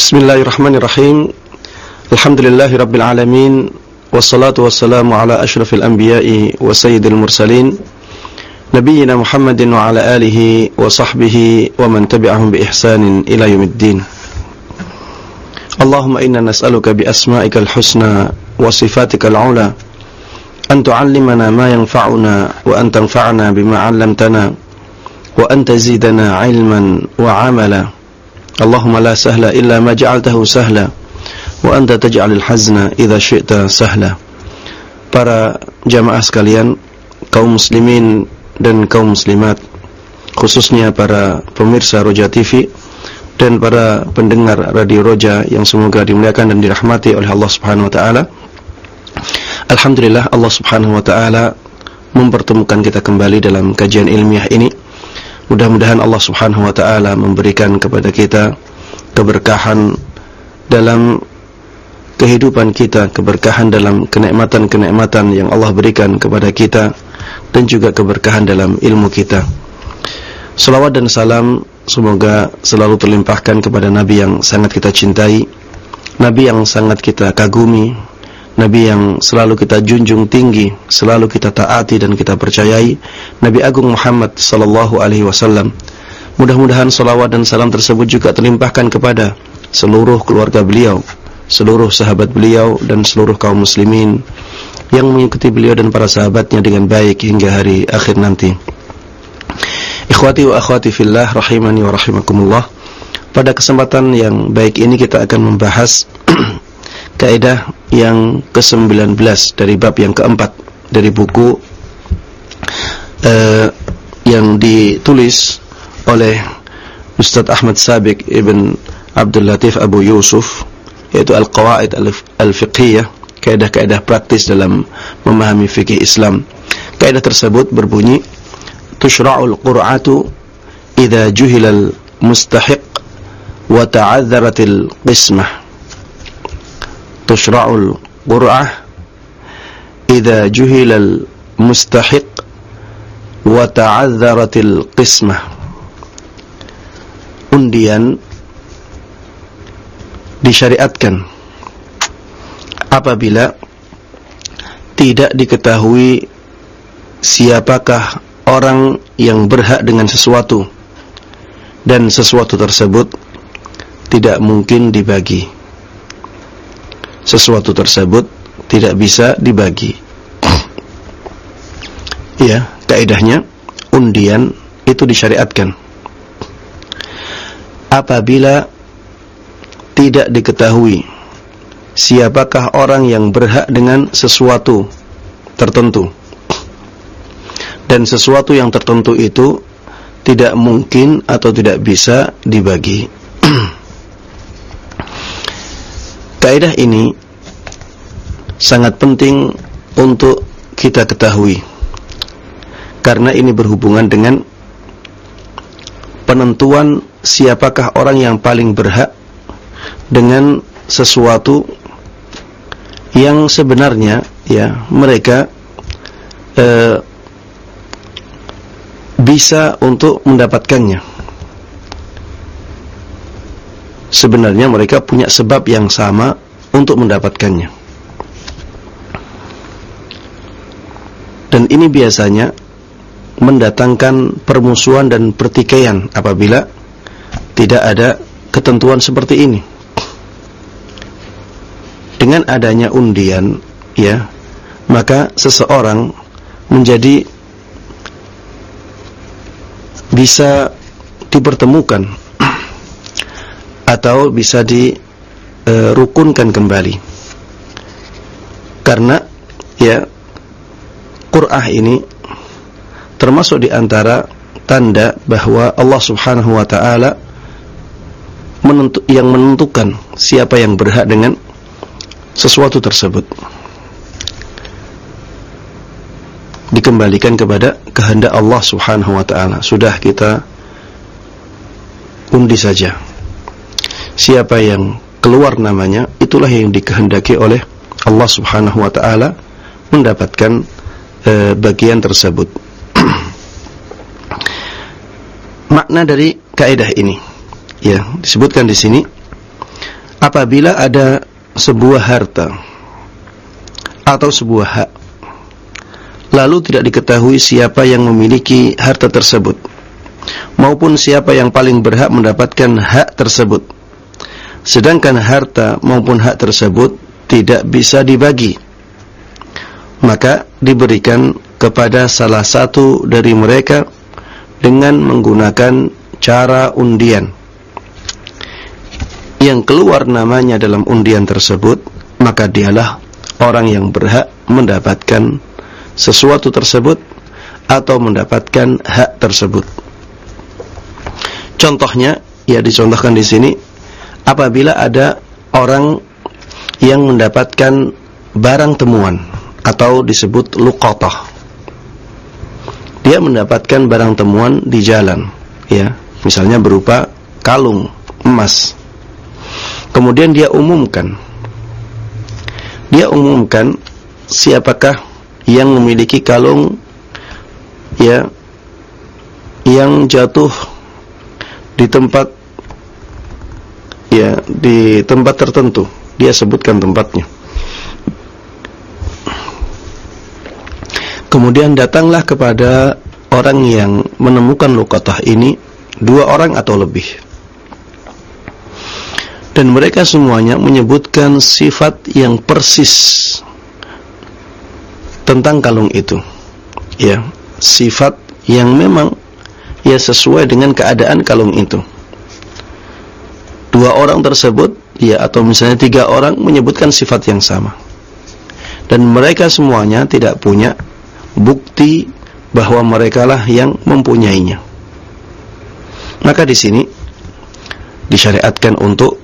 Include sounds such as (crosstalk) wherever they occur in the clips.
بسم الله الرحمن الرحيم الحمد لله رب العالمين والصلاة والسلام على أشرف الأنبياء وسيد المرسلين نبينا محمد وعلى آله وصحبه ومن تبعهم بإحسان إلى يوم الدين اللهم إنا نسألك بأسمائك الحسنى وصفاتك العلى أن تعلمنا ما ينفعنا وأن تنفعنا بما علمتنا وأن تزيدنا علما وعملا Allahumma la sahla illa ma ja'altahu sahla wa anta taj'alul hazna idza syi'ta sahla. Para jamaah sekalian, kaum muslimin dan kaum muslimat, khususnya para pemirsa Roja TV dan para pendengar Radio Roja yang semoga dimuliakan dan dirahmati oleh Allah Subhanahu wa taala. Alhamdulillah Allah Subhanahu wa taala mempertemukan kita kembali dalam kajian ilmiah ini Mudah-mudahan Allah Subhanahu wa taala memberikan kepada kita keberkahan dalam kehidupan kita, keberkahan dalam kenikmatan-kenikmatan yang Allah berikan kepada kita dan juga keberkahan dalam ilmu kita. Salawat dan salam semoga selalu terlimpahkan kepada Nabi yang sangat kita cintai, Nabi yang sangat kita kagumi, Nabi yang selalu kita junjung tinggi, selalu kita taati dan kita percayai, Nabi Agung Muhammad sallallahu alaihi wasallam. Mudah-mudahan salawat dan salam tersebut juga terlimpahkan kepada seluruh keluarga beliau, seluruh sahabat beliau dan seluruh kaum muslimin yang mengikuti beliau dan para sahabatnya dengan baik hingga hari akhir nanti. Ikhwati wa akhwati fillah rahimani wa rahimakumullah. Pada kesempatan yang baik ini kita akan membahas (clears throat) kaidah yang ke-19 dari bab yang keempat dari buku uh, yang ditulis oleh Ustaz Ahmad Sabiq Ibn Abdul Latif Abu Yusuf yaitu Al-Qawaid Al-Fiqhiyah kaidah-kaidah praktis dalam memahami fikih Islam. Kaidah tersebut berbunyi tushra'ul qur'atu idza juhilal mustahiq wa ta'adzaratil qismah tushra'ul qur'ah idza juhilal mustahiq wa ta'adzaratil qismah. Undian disyariatkan apabila tidak diketahui siapakah orang yang berhak dengan sesuatu dan sesuatu tersebut tidak mungkin dibagi sesuatu tersebut tidak bisa dibagi. Ya, kaidahnya undian itu disyariatkan. Apabila tidak diketahui siapakah orang yang berhak dengan sesuatu tertentu. Dan sesuatu yang tertentu itu tidak mungkin atau tidak bisa dibagi. (clears throat) Kaidah ini sangat penting untuk kita ketahui. Karena ini berhubungan dengan penentuan siapakah orang yang paling berhak dengan sesuatu yang sebenarnya ya mereka e, bisa untuk mendapatkannya sebenarnya mereka punya sebab yang sama untuk mendapatkannya. Dan ini biasanya mendatangkan permusuhan dan pertikaian apabila tidak ada ketentuan seperti ini. Dengan adanya undian, ya, maka seseorang menjadi bisa dipertemukan atau bisa dirukunkan kembali. Karena ya Qur'ah ini termasuk di antara tanda bahwa Allah Subhanahu wa taala menentu, yang menentukan siapa yang berhak dengan sesuatu tersebut. Dikembalikan kepada kehendak Allah Subhanahu wa taala. Sudah kita undi saja siapa yang keluar namanya itulah yang dikehendaki oleh Allah Subhanahu wa taala mendapatkan e, bagian tersebut. (clears throat) Makna dari kaidah ini ya disebutkan di sini apabila ada sebuah harta atau sebuah hak lalu tidak diketahui siapa yang memiliki harta tersebut maupun siapa yang paling berhak mendapatkan hak tersebut sedangkan harta maupun hak tersebut tidak bisa dibagi. Maka diberikan kepada salah satu dari mereka dengan menggunakan cara undian. Yang keluar namanya dalam undian tersebut maka dialah orang yang berhak mendapatkan sesuatu tersebut atau mendapatkan hak tersebut. Contohnya ya dicontohkan di sini apabila ada orang yang mendapatkan barang temuan atau disebut luqatah. Dia mendapatkan barang temuan di jalan ya. Misalnya berupa kalung emas. Kemudian dia umumkan. Dia umumkan Siapakah yang memiliki kalung Ya Yang jatuh Di tempat Ya Di tempat tertentu. Dia sebutkan tempatnya. Kemudian datanglah kepada Orang yang menemukan lukatah ini Dua orang atau lebih. Dan mereka semuanya menyebutkan sifat yang persis tentang kalung itu. Ya sifat yang memang ya sesuai dengan keadaan kalung itu dua orang tersebut ya atau misalnya tiga orang menyebutkan sifat yang sama dan mereka semuanya tidak punya bukti bahwa mereka lah yang mempunyainya maka di sini disyariatkan untuk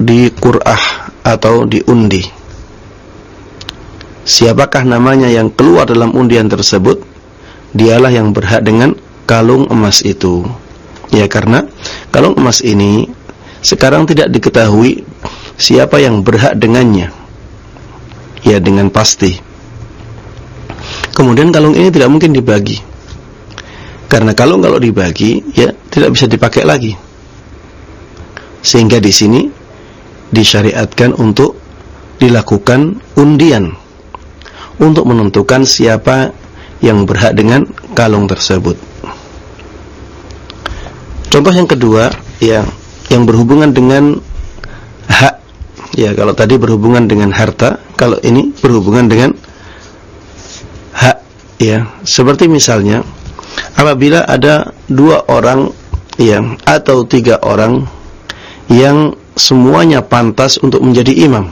di Qur'ah atau diundi. Siapakah namanya yang keluar dalam undian tersebut? Dialah yang berhak dengan kalung emas itu. Ya karena kalung emas ini sekarang tidak diketahui siapa yang berhak dengannya. Ya dengan pasti. Kemudian kalung ini tidak mungkin dibagi. Karena kalung kalau dibagi ya tidak bisa dipakai lagi. Sehingga di sini disyariatkan untuk dilakukan undian untuk menentukan siapa yang berhak dengan kalung tersebut. Contoh yang kedua ya yang berhubungan dengan hak ya kalau tadi berhubungan dengan harta, kalau ini berhubungan dengan hak ya. Seperti misalnya apabila ada dua orang ya atau tiga orang yang semuanya pantas untuk menjadi imam.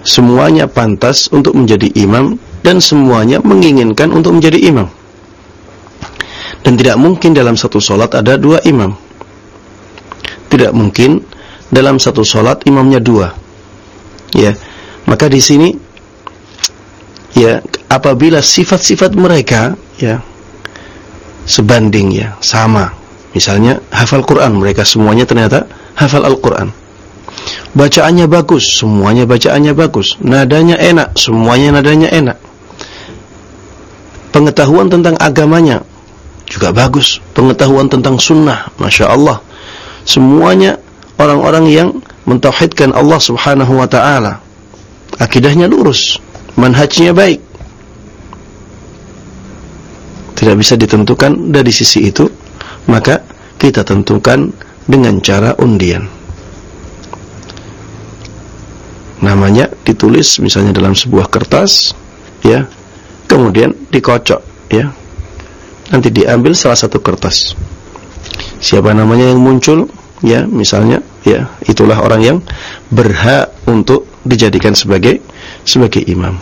Semuanya pantas untuk menjadi imam dan semuanya menginginkan untuk menjadi imam. Dan tidak mungkin dalam satu solat ada dua imam. Tidak mungkin dalam satu solat imamnya dua. Ya, maka di sini ya apabila sifat-sifat mereka ya sebanding ya sama. Misalnya hafal Quran mereka semuanya ternyata hafal Al-Quran. Bacaannya bagus semuanya bacaannya bagus. Nadanya enak semuanya nadanya enak. Pengetahuan tentang agamanya juga bagus. Pengetahuan tentang sunnah Masya Allah semuanya orang-orang yang mentauhidkan Allah subhanahu wa ta'ala akidahnya lurus manhajnya baik tidak bisa ditentukan dari sisi itu maka kita tentukan dengan cara undian. Namanya ditulis misalnya dalam sebuah kertas, ya, kemudian dikocok, ya. Nanti diambil salah satu kertas. Siapa namanya yang muncul, ya, misalnya, ya, itulah orang yang berhak untuk dijadikan sebagai sebagai imam.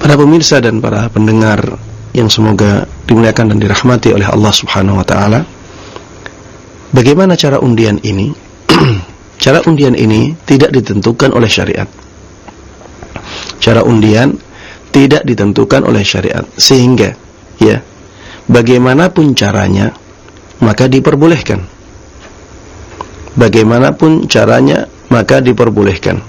Para pemirsa dan para pendengar yang semoga dimuliakan dan dirahmati oleh Allah Subhanahu wa taala. Bagaimana cara undian ini? (clears throat) cara undian ini tidak ditentukan oleh syariat. Cara undian tidak ditentukan oleh syariat sehingga ya bagaimanapun caranya maka diperbolehkan. Bagaimanapun caranya maka diperbolehkan.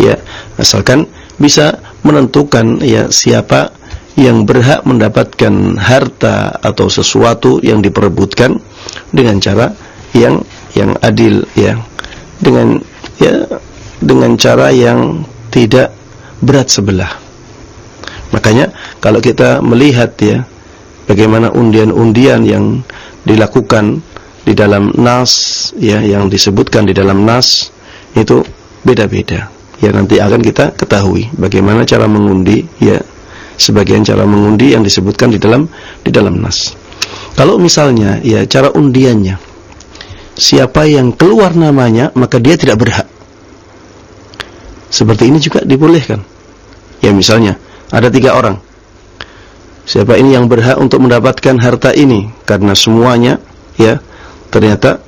Ya, asalkan bisa menentukan ya siapa yang berhak mendapatkan harta atau sesuatu yang diperebutkan dengan cara yang yang adil ya dengan ya dengan cara yang tidak berat sebelah. Makanya kalau kita melihat ya bagaimana undian-undian yang dilakukan di dalam nas ya yang disebutkan di dalam nas itu beda-beda. Ya nanti akan kita ketahui bagaimana cara mengundi ya sebagian cara mengundi yang disebutkan di dalam di dalam nas. Kalau misalnya ya cara undiannya siapa yang keluar namanya maka dia tidak berhak. Seperti ini juga dibolehkan. Ya misalnya ada tiga orang. Siapa ini yang berhak untuk mendapatkan harta ini? Karena semuanya ya ternyata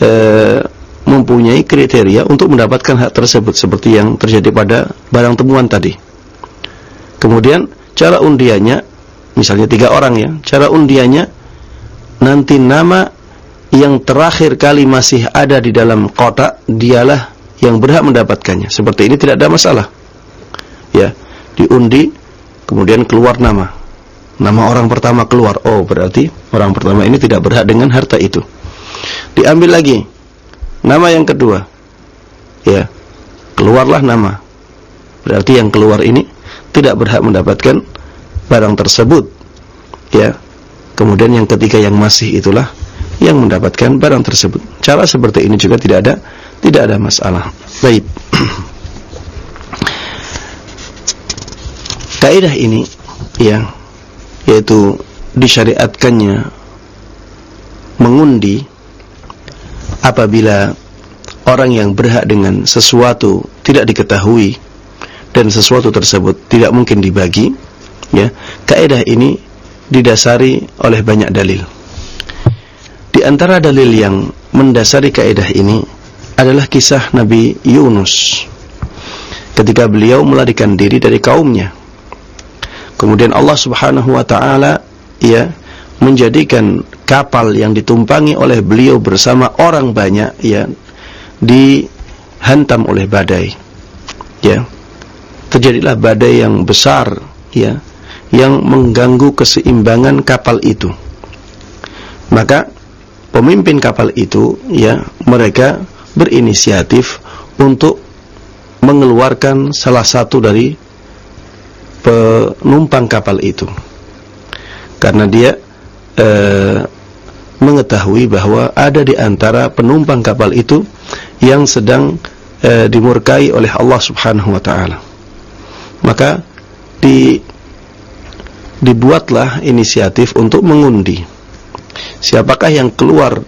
eh, mempunyai kriteria untuk mendapatkan hak tersebut seperti yang terjadi pada barang temuan tadi. Kemudian cara undiannya misalnya tiga orang ya cara undiannya nanti nama yang terakhir kali masih ada di dalam kotak dialah yang berhak mendapatkannya. Seperti ini tidak ada masalah ya diundi kemudian keluar nama nama orang pertama keluar. Oh berarti orang pertama ini tidak berhak dengan harta itu. Diambil lagi. Nama yang kedua. Ya keluarlah nama. Berarti yang keluar ini tidak berhak mendapatkan barang tersebut. Ya kemudian yang ketiga yang masih itulah yang mendapatkan barang tersebut. Cara seperti ini juga tidak ada tidak ada masalah. Baik. (clears throat) Kaidah ini ya yaitu disyariatkannya mengundi apabila orang yang berhak dengan sesuatu tidak diketahui dan sesuatu tersebut tidak mungkin dibagi ya kaidah ini didasari oleh banyak dalil. Di antara dalil yang mendasari kaidah ini adalah kisah Nabi Yunus. Ketika beliau melarikan diri dari kaumnya kemudian Allah Subhanahu wa taala ya menjadikan kapal yang ditumpangi oleh beliau bersama orang banyak ya dihantam oleh badai ya. Terjadilah badai yang besar ya yang mengganggu keseimbangan kapal itu. Maka pemimpin kapal itu ya mereka berinisiatif untuk mengeluarkan salah satu dari penumpang kapal itu. Karena dia eh, mengetahui bahwa ada di antara penumpang kapal itu yang sedang eh, dimurkai oleh Allah Subhanahu wa taala. Maka di dibuatlah inisiatif untuk mengundi. Siapakah yang keluar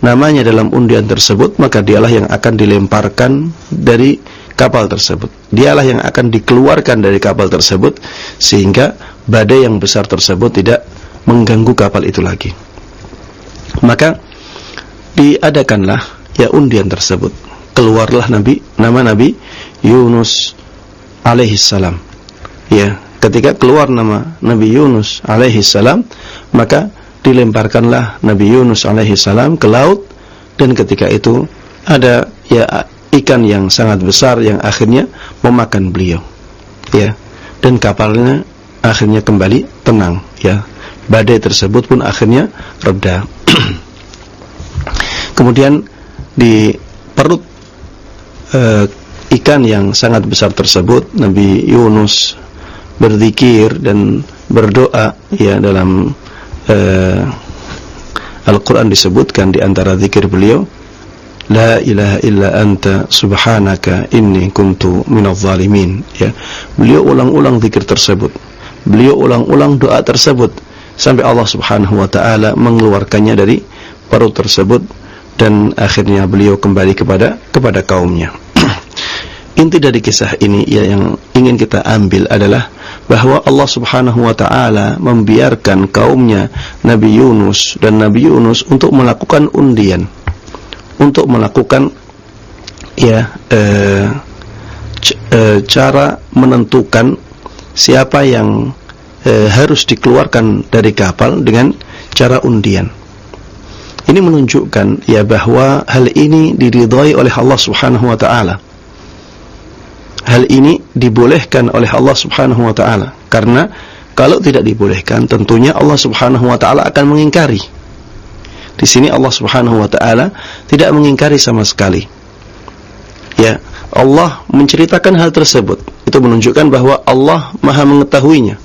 namanya dalam undian tersebut maka dialah yang akan dilemparkan dari kapal tersebut. Dialah yang akan dikeluarkan dari kapal tersebut sehingga badai yang besar tersebut tidak mengganggu kapal itu lagi. Maka diadakanlah ya undian tersebut. Keluarlah nabi nama nabi Yunus alaihi salam. Ya, ketika keluar nama Nabi Yunus alaihi salam, maka dilemparkanlah Nabi Yunus alaihi salam ke laut dan ketika itu ada ya ikan yang sangat besar yang akhirnya memakan beliau. Ya. Dan kapalnya akhirnya kembali tenang, ya. Badai tersebut pun akhirnya reda. (clears throat) Kemudian di perut uh, ikan yang sangat besar tersebut Nabi Yunus berzikir dan berdoa ya dalam uh, Al-Qur'an disebutkan di antara zikir beliau La ilaha illa anta subhanaka inni kuntu minadh zalimin ya. Beliau ulang-ulang zikir tersebut. Beliau ulang-ulang doa tersebut sampai Allah Subhanahu wa taala mengeluarkannya dari perut tersebut dan akhirnya beliau kembali kepada kepada kaumnya. (clears throat) Inti dari kisah ini ya yang ingin kita ambil adalah bahwa Allah Subhanahu wa taala membiarkan kaumnya Nabi Yunus dan Nabi Yunus untuk melakukan undian. Untuk melakukan ya eh, eh, cara menentukan siapa yang eh, harus dikeluarkan dari kapal dengan cara undian. Ini menunjukkan ya bahwa hal ini diridhai oleh Allah Subhanahu wa taala hal ini dibolehkan oleh Allah Subhanahu wa taala karena kalau tidak dibolehkan tentunya Allah Subhanahu wa taala akan mengingkari. Di sini Allah Subhanahu wa taala tidak mengingkari sama sekali. Ya, Allah menceritakan hal tersebut. Itu menunjukkan bahwa Allah Maha mengetahuinya.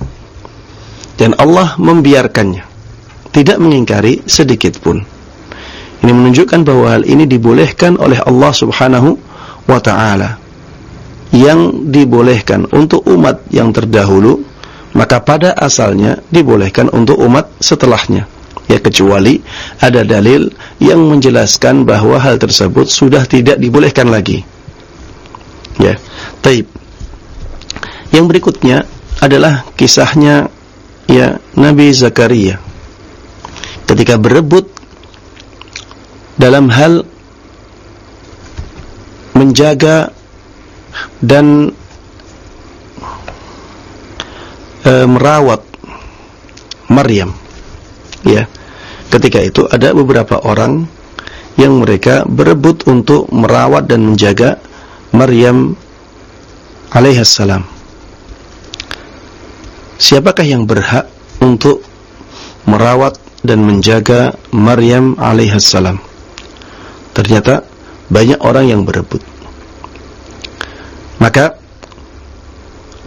Dan Allah membiarkannya. Tidak mengingkari sedikit pun. Ini menunjukkan bahwa hal ini dibolehkan oleh Allah Subhanahu wa taala. Yang dibolehkan untuk umat yang terdahulu, maka pada asalnya dibolehkan untuk umat setelahnya. Ya kecuali ada dalil yang menjelaskan bahwa hal tersebut sudah tidak dibolehkan lagi. Ya, taib. Yang berikutnya adalah kisahnya ya Nabi Zakaria ketika berebut dalam hal menjaga dan e, merawat Maryam ya ketika itu ada beberapa orang yang mereka berebut untuk merawat dan menjaga Maryam alaihissalam. Siapakah yang berhak untuk merawat dan menjaga Maryam alaihissalam? Ternyata banyak orang yang berebut. Maka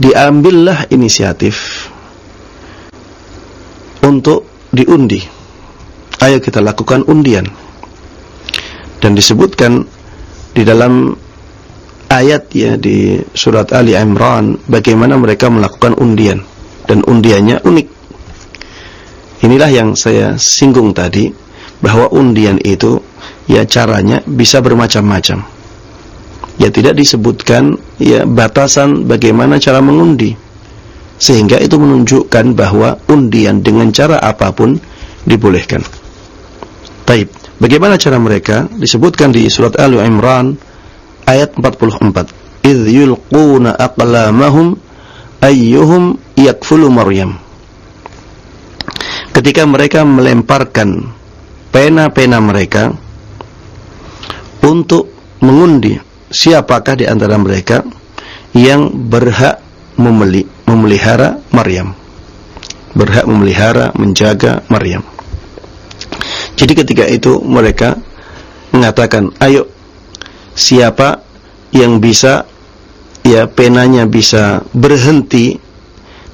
diambillah inisiatif untuk diundi. Ayo kita lakukan undian. Dan disebutkan di dalam ayat ya di surat Ali Imran bagaimana mereka melakukan undian dan undiannya unik. Inilah yang saya singgung tadi bahwa undian itu ya caranya bisa bermacam-macam. Ya tidak disebutkan ya batasan bagaimana cara mengundi sehingga itu menunjukkan bahwa undian dengan cara apa pun dibolehkan. Taib. Bagaimana cara mereka? Disebutkan di surat Al Imran ayat 44. Idh yulquna aqlamahum ayyuhum yakfulu Maryam. Ketika mereka melemparkan pena-pena mereka untuk mengundi siapakah di antara mereka yang berhak memeli memelihara Maryam berhak memelihara menjaga Maryam jadi ketika itu mereka mengatakan ayo siapa yang bisa ya penanya bisa berhenti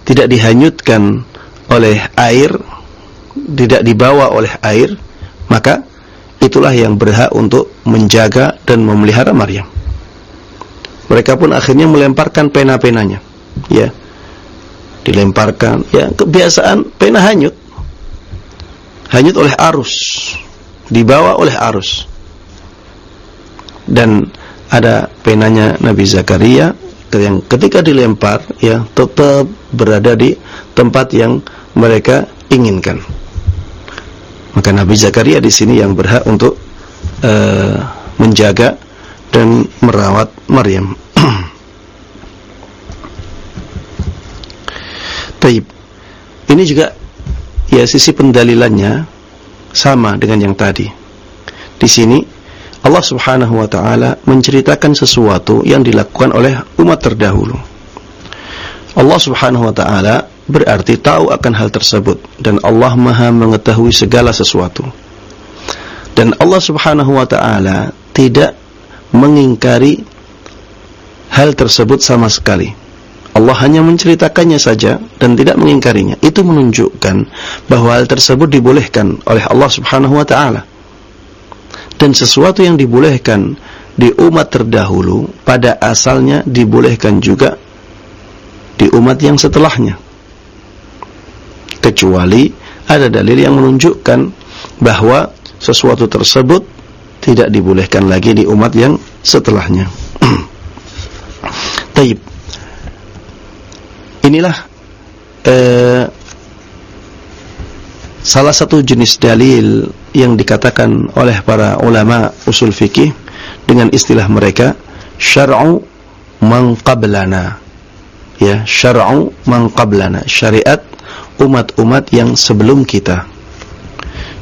tidak dihanyutkan oleh air tidak dibawa oleh air maka itulah yang berhak untuk menjaga dan memelihara Maryam. Mereka pun akhirnya melemparkan pena-penanya ya. Dilemparkan ya kebiasaan pena hanyut hanyut oleh arus dibawa oleh arus. Dan ada penanya Nabi Zakaria yang ketika dilempar ya tetap berada di tempat yang mereka inginkan. Maka Nabi Zakaria di sini yang berhak untuk uh, menjaga dan merawat Maryam. (clears throat) Taib. Ini juga ya sisi pendalilannya sama dengan yang tadi. Di sini Allah Subhanahu wa taala menceritakan sesuatu yang dilakukan oleh umat terdahulu. Allah Subhanahu wa taala berarti tahu akan hal tersebut dan Allah Maha mengetahui segala sesuatu. Dan Allah Subhanahu wa taala tidak mengingkari hal tersebut sama sekali. Allah hanya menceritakannya saja dan tidak mengingkarinya. Itu menunjukkan bahwa hal tersebut dibolehkan oleh Allah Subhanahu wa taala. Dan sesuatu yang dibolehkan di umat terdahulu pada asalnya dibolehkan juga di umat yang setelahnya. Kecuali ada dalil yang menunjukkan bahwa sesuatu tersebut tidak dibolehkan lagi di umat yang setelahnya. (clears throat) Taib inilah eh, salah satu jenis dalil yang dikatakan oleh para ulama usul fikih dengan istilah mereka syar'u man qablana. Ya syar'u man qablana. Syariat umat-umat yang sebelum kita.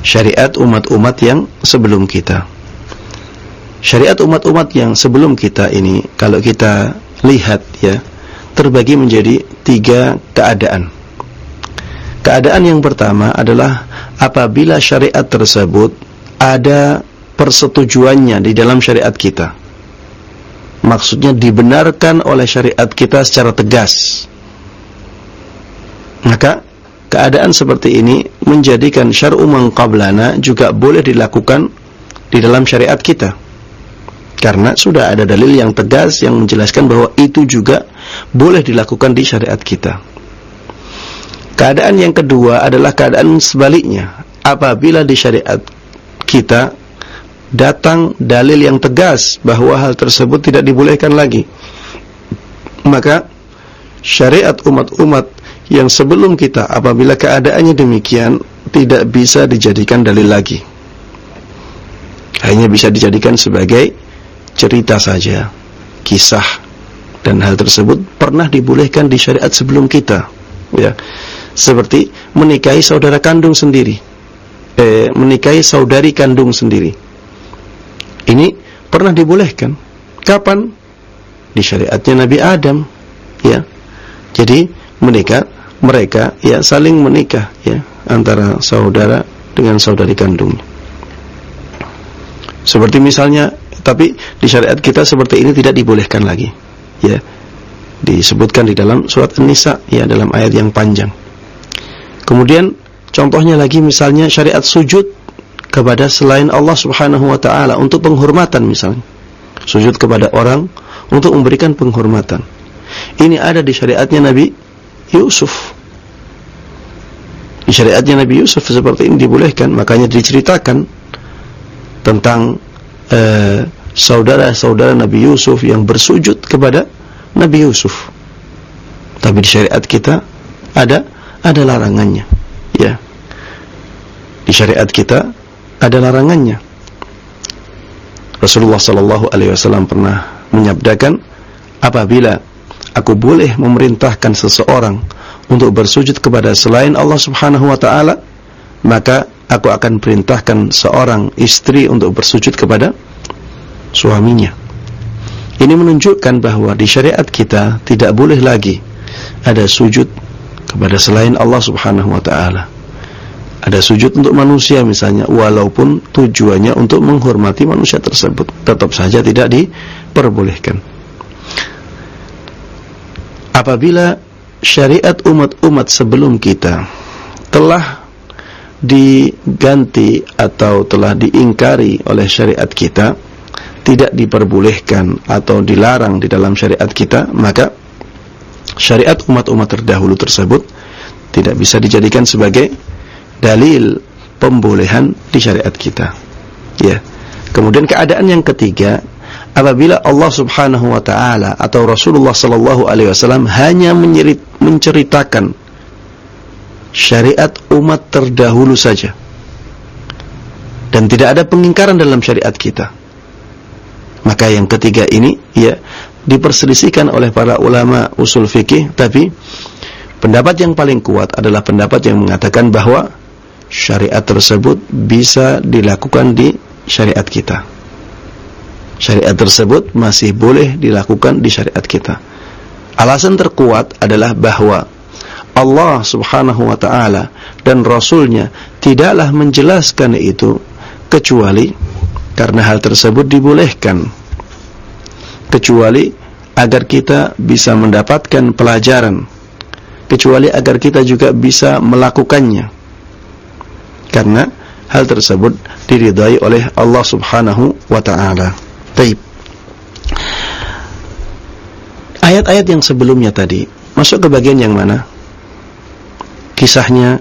Syariat umat-umat yang sebelum kita. Syariat umat-umat yang sebelum kita ini kalau kita lihat ya terbagi menjadi tiga keadaan. Keadaan yang pertama adalah apabila syariat tersebut ada persetujuannya di dalam syariat kita. maksudnya dibenarkan oleh syariat kita secara tegas. Maka keadaan seperti ini menjadikan syar'u man qablana juga boleh dilakukan di dalam syariat kita. Karena sudah ada dalil yang tegas yang menjelaskan bahwa itu juga boleh dilakukan di syariat kita. Keadaan yang kedua adalah keadaan sebaliknya. Apabila di syariat kita datang dalil yang tegas bahwa hal tersebut tidak dibolehkan lagi. Maka syariat umat-umat yang sebelum kita apabila keadaannya demikian tidak bisa dijadikan dalil lagi. Hanya bisa dijadikan sebagai cerita saja, kisah dan hal tersebut pernah dibolehkan di syariat sebelum kita. Ya. Seperti menikahi saudara kandung sendiri. Eh, menikahi saudari kandung sendiri ini pernah dibolehkan. Kapan? Di syariatnya Nabi Adam, ya. Jadi menikah mereka ya saling menikah ya antara saudara dengan saudari kandungnya. Seperti misalnya, tapi di syariat kita seperti ini tidak dibolehkan lagi. Ya. Disebutkan di dalam surat An-Nisa ya dalam ayat yang panjang. Kemudian contohnya lagi misalnya syariat sujud kepada selain Allah Subhanahu wa taala untuk penghormatan misalnya. Sujud kepada orang untuk memberikan penghormatan. Ini ada di syariatnya Nabi Yusuf. Di syariatnya Nabi Yusuf seperti ini dibolehkan, makanya diceritakan tentang eh, saudara-saudara Nabi Yusuf yang bersujud kepada Nabi Yusuf. Tapi di syariat kita ada ada larangannya, ya. Di syariat kita ada larangannya. Rasulullah sallallahu alaihi wasallam pernah menyabdakan, "Apabila aku boleh memerintahkan seseorang untuk bersujud kepada selain Allah Subhanahu wa taala, maka aku akan perintahkan seorang istri untuk bersujud kepada suaminya." Ini menunjukkan bahwa di syariat kita tidak boleh lagi ada sujud kepada selain Allah Subhanahu wa taala. Ada sujud untuk manusia misalnya walaupun tujuannya untuk menghormati manusia tersebut tetap saja tidak diperbolehkan. Apabila syariat umat-umat sebelum kita telah diganti atau telah diingkari oleh syariat kita tidak diperbolehkan atau dilarang di dalam syariat kita maka syariat umat-umat terdahulu tersebut tidak bisa dijadikan sebagai dalil pembolehan di syariat kita. Ya. Kemudian keadaan yang ketiga, apabila Allah Subhanahu wa taala atau Rasulullah sallallahu alaihi wasallam hanya menceritakan syariat umat terdahulu saja dan tidak ada pengingkaran dalam syariat kita. Maka yang ketiga ini ya diperselisihkan oleh para ulama usul fikih tapi pendapat yang paling kuat adalah pendapat yang mengatakan bahwa syariat tersebut bisa dilakukan di syariat kita. Syariat tersebut masih boleh dilakukan di syariat kita. Alasan terkuat adalah bahwa Allah subhanahu wa ta'ala dan Rasulnya tidaklah menjelaskan itu kecuali karena hal tersebut dibolehkan. Kecuali agar kita bisa mendapatkan pelajaran. Kecuali agar kita juga bisa melakukannya karena hal tersebut diridai oleh Allah Subhanahu wa taala. Baik. Ayat-ayat yang sebelumnya tadi masuk ke bagian yang mana? Kisahnya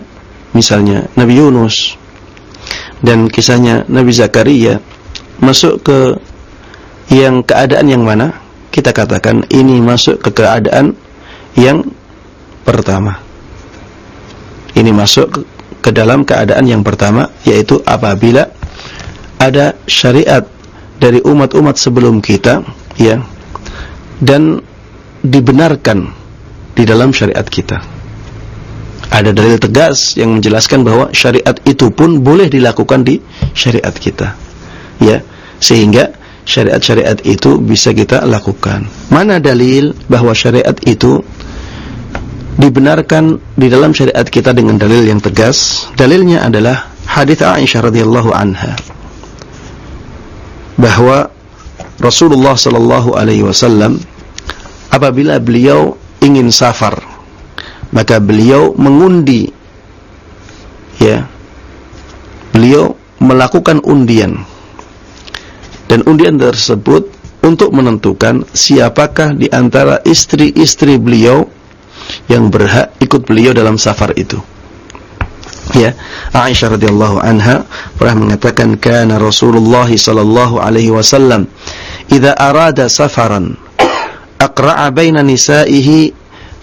misalnya Nabi Yunus dan kisahnya Nabi Zakaria masuk ke yang keadaan yang mana? Kita katakan ini masuk ke keadaan yang pertama. Ini masuk ke dalam keadaan yang pertama yaitu apabila ada syariat dari umat-umat sebelum kita ya dan dibenarkan di dalam syariat kita. Ada dalil tegas yang menjelaskan bahwa syariat itu pun boleh dilakukan di syariat kita. Ya, sehingga syariat-syariat itu bisa kita lakukan. Mana dalil bahwa syariat itu dibenarkan di dalam syariat kita dengan dalil yang tegas. Dalilnya adalah hadis Aisyah radhiyallahu anha bahwa Rasulullah sallallahu alaihi wasallam apabila beliau ingin safar maka beliau mengundi ya beliau melakukan undian dan undian tersebut untuk menentukan siapakah di antara istri-istri beliau yang berhak ikut beliau dalam safar itu. Ya Aisyah radhiyallahu anha pernah mengatakan kana Rasulullah sallallahu alaihi wasallam idza arada safaran aqra'a baina nisa'ihi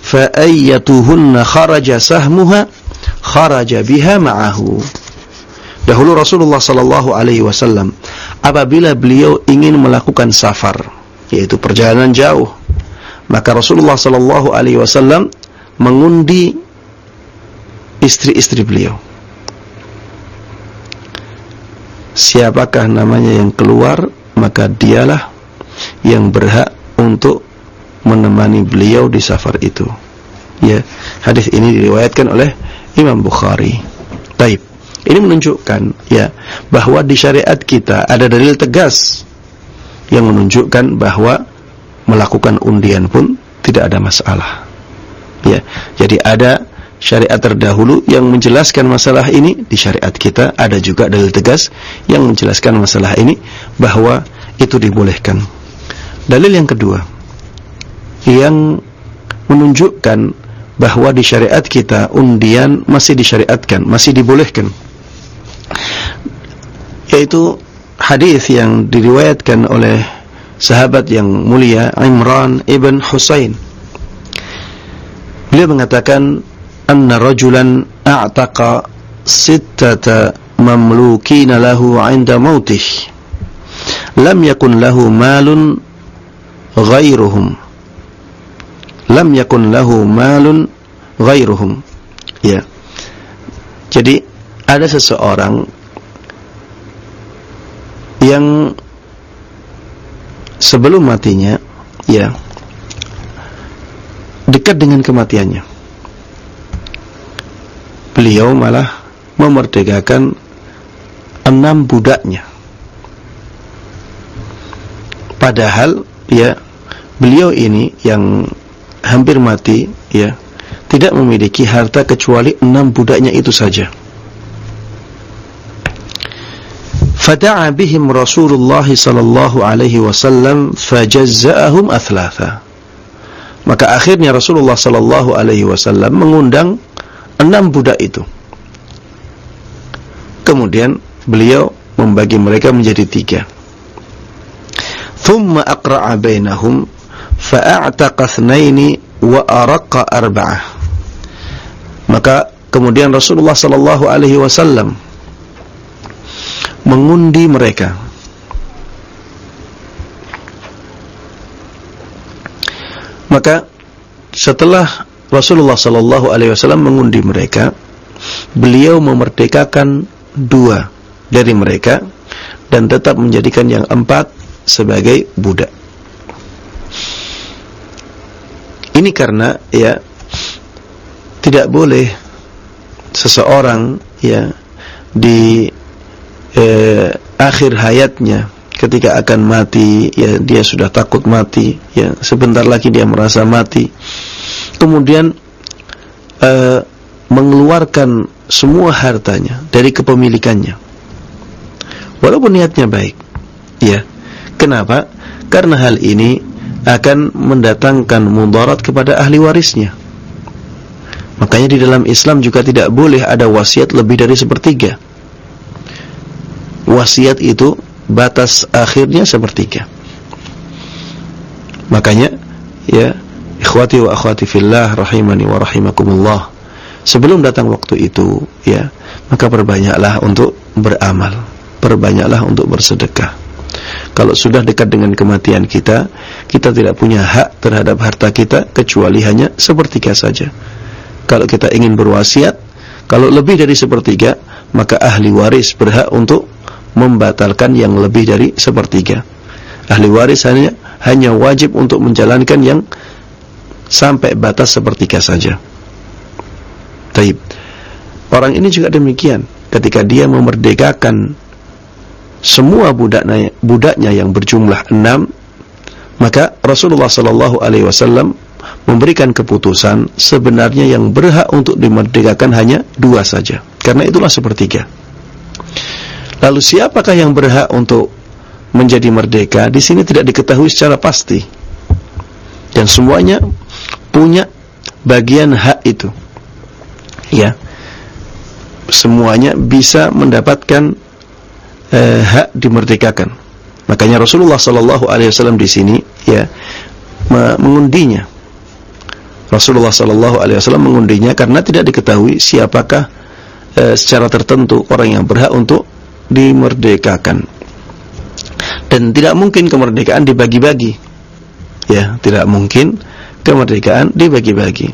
fa ayyatuhunna kharaja sahmuha kharaja biha ma'ahu. Dahulu Rasulullah sallallahu alaihi wasallam apabila beliau ingin melakukan safar yaitu perjalanan jauh maka Rasulullah sallallahu alaihi wasallam mengundi istri-istri beliau. Siapakah namanya yang keluar, maka dialah yang berhak untuk menemani beliau di safar itu. Ya, hadis ini diriwayatkan oleh Imam Bukhari. Taib. Ini menunjukkan ya bahwa di syariat kita ada dalil tegas yang menunjukkan bahwa melakukan undian pun tidak ada masalah. Ya, jadi ada syariat terdahulu yang menjelaskan masalah ini di syariat kita ada juga dalil tegas yang menjelaskan masalah ini bahwa itu dibolehkan. Dalil yang kedua yang menunjukkan bahwa di syariat kita undian masih disyariatkan, masih dibolehkan. Yaitu hadis yang diriwayatkan oleh sahabat yang mulia Imran ibn Husain. Beliau mengatakan anna rajulan a'taqa sittata mamlukina lahu 'inda mautih. Lam yakun lahu malun ghairuhum. Lam yakun lahu malun ghairuhum. Ya. Jadi ada seseorang yang sebelum matinya ya dekat dengan kematiannya beliau malah memerdekakan enam budaknya. Padahal ya beliau ini yang hampir mati ya tidak memiliki harta kecuali enam budaknya itu saja. Fada'a bihim Rasulullah sallallahu alaihi wasallam fajazza'ahum athlatha. Maka akhirnya Rasulullah sallallahu alaihi wasallam mengundang enam budak itu. Kemudian beliau membagi mereka menjadi tiga. Thumma aqra'a bainahum fa'a'taqa thnaini wa araqa arba'ah. Maka kemudian Rasulullah sallallahu alaihi wasallam mengundi mereka. Maka setelah Rasulullah Shallallahu Alaihi Wasallam mengundi mereka, beliau memerdekakan dua dari mereka dan tetap menjadikan yang empat sebagai budak. Ini karena ya tidak boleh seseorang ya di eh, akhir hayatnya ketika akan mati ya dia sudah takut mati ya sebentar lagi dia merasa mati. Kemudian uh, mengeluarkan semua hartanya dari kepemilikannya. Walaupun niatnya baik ya. Kenapa? Karena hal ini akan mendatangkan mudarat kepada ahli warisnya. Makanya di dalam Islam juga tidak boleh ada wasiat lebih dari sepertiga wasiat itu batas akhirnya sepertiga makanya ya Ikhwati wa akhwati fillah rahimani wa rahimakumullah. Sebelum datang waktu itu, ya, maka perbanyaklah untuk beramal, perbanyaklah untuk bersedekah. Kalau sudah dekat dengan kematian kita, kita tidak punya hak terhadap harta kita kecuali hanya sepertiga saja. Kalau kita ingin berwasiat, kalau lebih dari sepertiga, maka ahli waris berhak untuk membatalkan yang lebih dari sepertiga. Ahli waris hanya hanya wajib untuk menjalankan yang sampai batas sepertiga saja. Taib. Orang ini juga demikian. Ketika dia memerdekakan semua budaknya budaknya yang berjumlah enam maka Rasulullah sallallahu alaihi wasallam memberikan keputusan sebenarnya yang berhak untuk dimerdekakan hanya dua saja karena itulah sepertiga lalu siapakah yang berhak untuk menjadi merdeka? Di sini tidak diketahui secara pasti. Dan semuanya punya bagian hak itu. Ya. Semuanya bisa mendapatkan eh, hak dimerdekakan. Makanya Rasulullah sallallahu alaihi wasallam di sini ya mengundinya. Rasulullah sallallahu alaihi wasallam mengundinya karena tidak diketahui siapakah e, secara tertentu orang yang berhak untuk dimerdekakan. Dan tidak mungkin kemerdekaan dibagi-bagi. Ya, tidak mungkin kemerdekaan dibagi-bagi.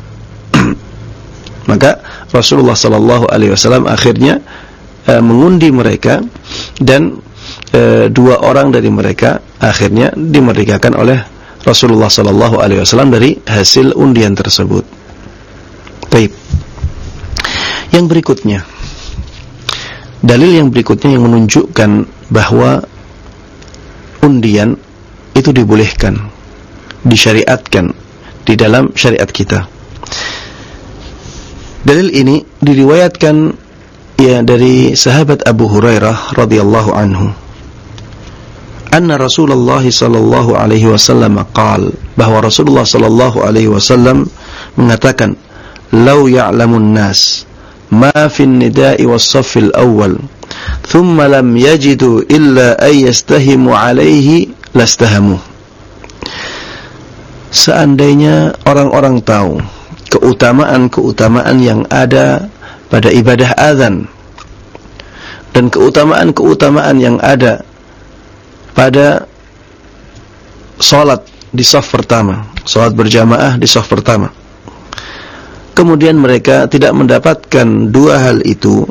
(clears throat) Maka Rasulullah sallallahu alaihi wasallam akhirnya e, mengundi mereka dan e, dua orang dari mereka akhirnya dimerdekakan oleh Rasulullah sallallahu alaihi wasallam dari hasil undian tersebut. Baik. Yang berikutnya. Dalil yang berikutnya yang menunjukkan bahwa undian itu dibolehkan, disyariatkan di dalam syariat kita. Dalil ini diriwayatkan ya dari sahabat Abu Hurairah radhiyallahu anhu anna Rasulullah sallallahu alaihi wasallam qaal bahwa Rasulullah sallallahu alaihi wasallam mengatakan law ya'lamun nas ma fi an-nida'i was-saff al-awwal thumma lam yajidu illa ay yastahimu alaihi lastahamu seandainya orang-orang tahu keutamaan-keutamaan yang ada pada ibadah azan dan keutamaan-keutamaan yang ada pada salat di saf pertama, salat berjamaah di saf pertama. Kemudian mereka tidak mendapatkan dua hal itu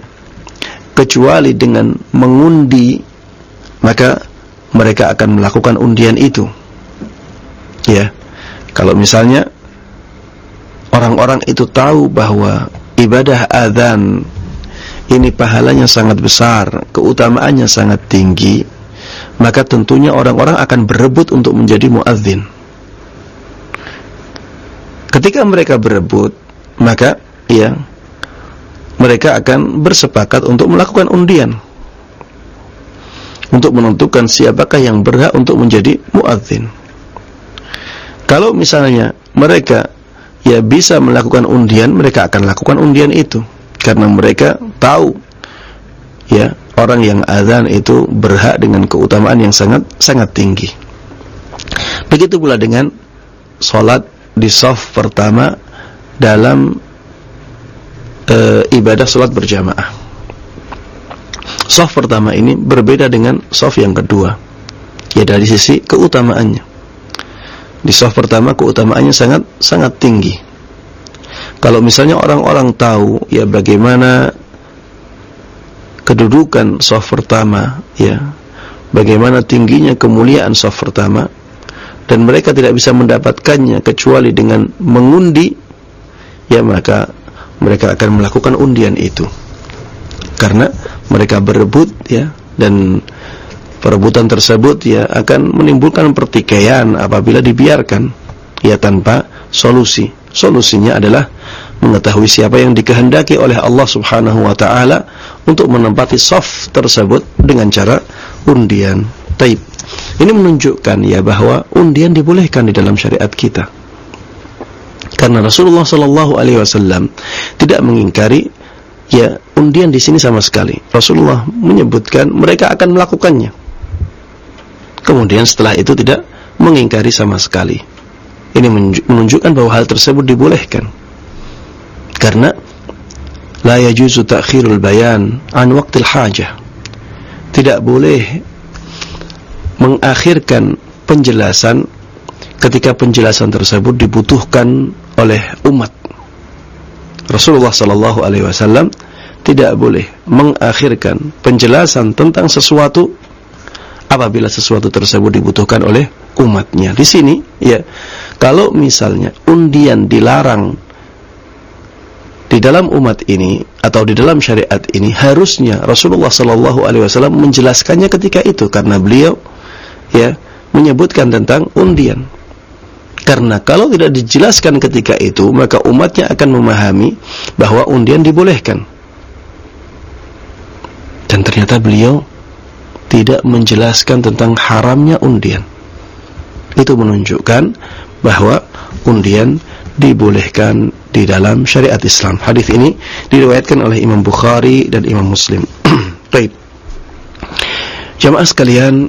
kecuali dengan mengundi maka mereka akan melakukan undian itu. Ya. Kalau misalnya orang-orang itu tahu bahwa ibadah adzan ini pahalanya sangat besar, keutamaannya sangat tinggi, maka tentunya orang-orang akan berebut untuk menjadi muadzin. Ketika mereka berebut, maka ya mereka akan bersepakat untuk melakukan undian untuk menentukan siapakah yang berhak untuk menjadi muadzin. Kalau misalnya mereka ya bisa melakukan undian, mereka akan lakukan undian itu karena mereka tahu ya orang yang azan itu berhak dengan keutamaan yang sangat sangat tinggi. Begitu pula dengan solat di saf pertama dalam e, ibadah solat berjamaah. Saf pertama ini berbeda dengan saf yang kedua. Ya dari sisi keutamaannya. Di saf pertama keutamaannya sangat sangat tinggi. Kalau misalnya orang-orang tahu ya bagaimana kedudukan saf pertama ya bagaimana tingginya kemuliaan saf pertama dan mereka tidak bisa mendapatkannya kecuali dengan mengundi ya maka mereka akan melakukan undian itu karena mereka berebut ya dan perebutan tersebut ya akan menimbulkan pertikaian apabila dibiarkan ya tanpa solusi solusinya adalah mengetahui siapa yang dikehendaki oleh Allah Subhanahu wa taala untuk menempati saf tersebut dengan cara undian. Taib. Ini menunjukkan ya bahwa undian dibolehkan di dalam syariat kita. Karena Rasulullah sallallahu alaihi wasallam tidak mengingkari ya undian di sini sama sekali. Rasulullah menyebutkan mereka akan melakukannya. Kemudian setelah itu tidak mengingkari sama sekali. Ini menunjukkan bahwa hal tersebut dibolehkan. Karena la yajuzu ta'khirul bayan an waqtil hajah. Tidak boleh mengakhirkan penjelasan ketika penjelasan tersebut dibutuhkan oleh umat. Rasulullah sallallahu alaihi wasallam tidak boleh mengakhirkan penjelasan tentang sesuatu apabila sesuatu tersebut dibutuhkan oleh umatnya. Di sini ya, kalau misalnya undian dilarang di dalam umat ini atau di dalam syariat ini harusnya Rasulullah Sallallahu Alaihi Wasallam menjelaskannya ketika itu karena beliau ya menyebutkan tentang undian. Karena kalau tidak dijelaskan ketika itu maka umatnya akan memahami bahwa undian dibolehkan. Dan ternyata beliau tidak menjelaskan tentang haramnya undian. Itu menunjukkan bahwa undian dibolehkan di dalam syariat Islam. Hadis ini diriwayatkan oleh Imam Bukhari dan Imam Muslim. (clears throat) Baik. Jamaah sekalian,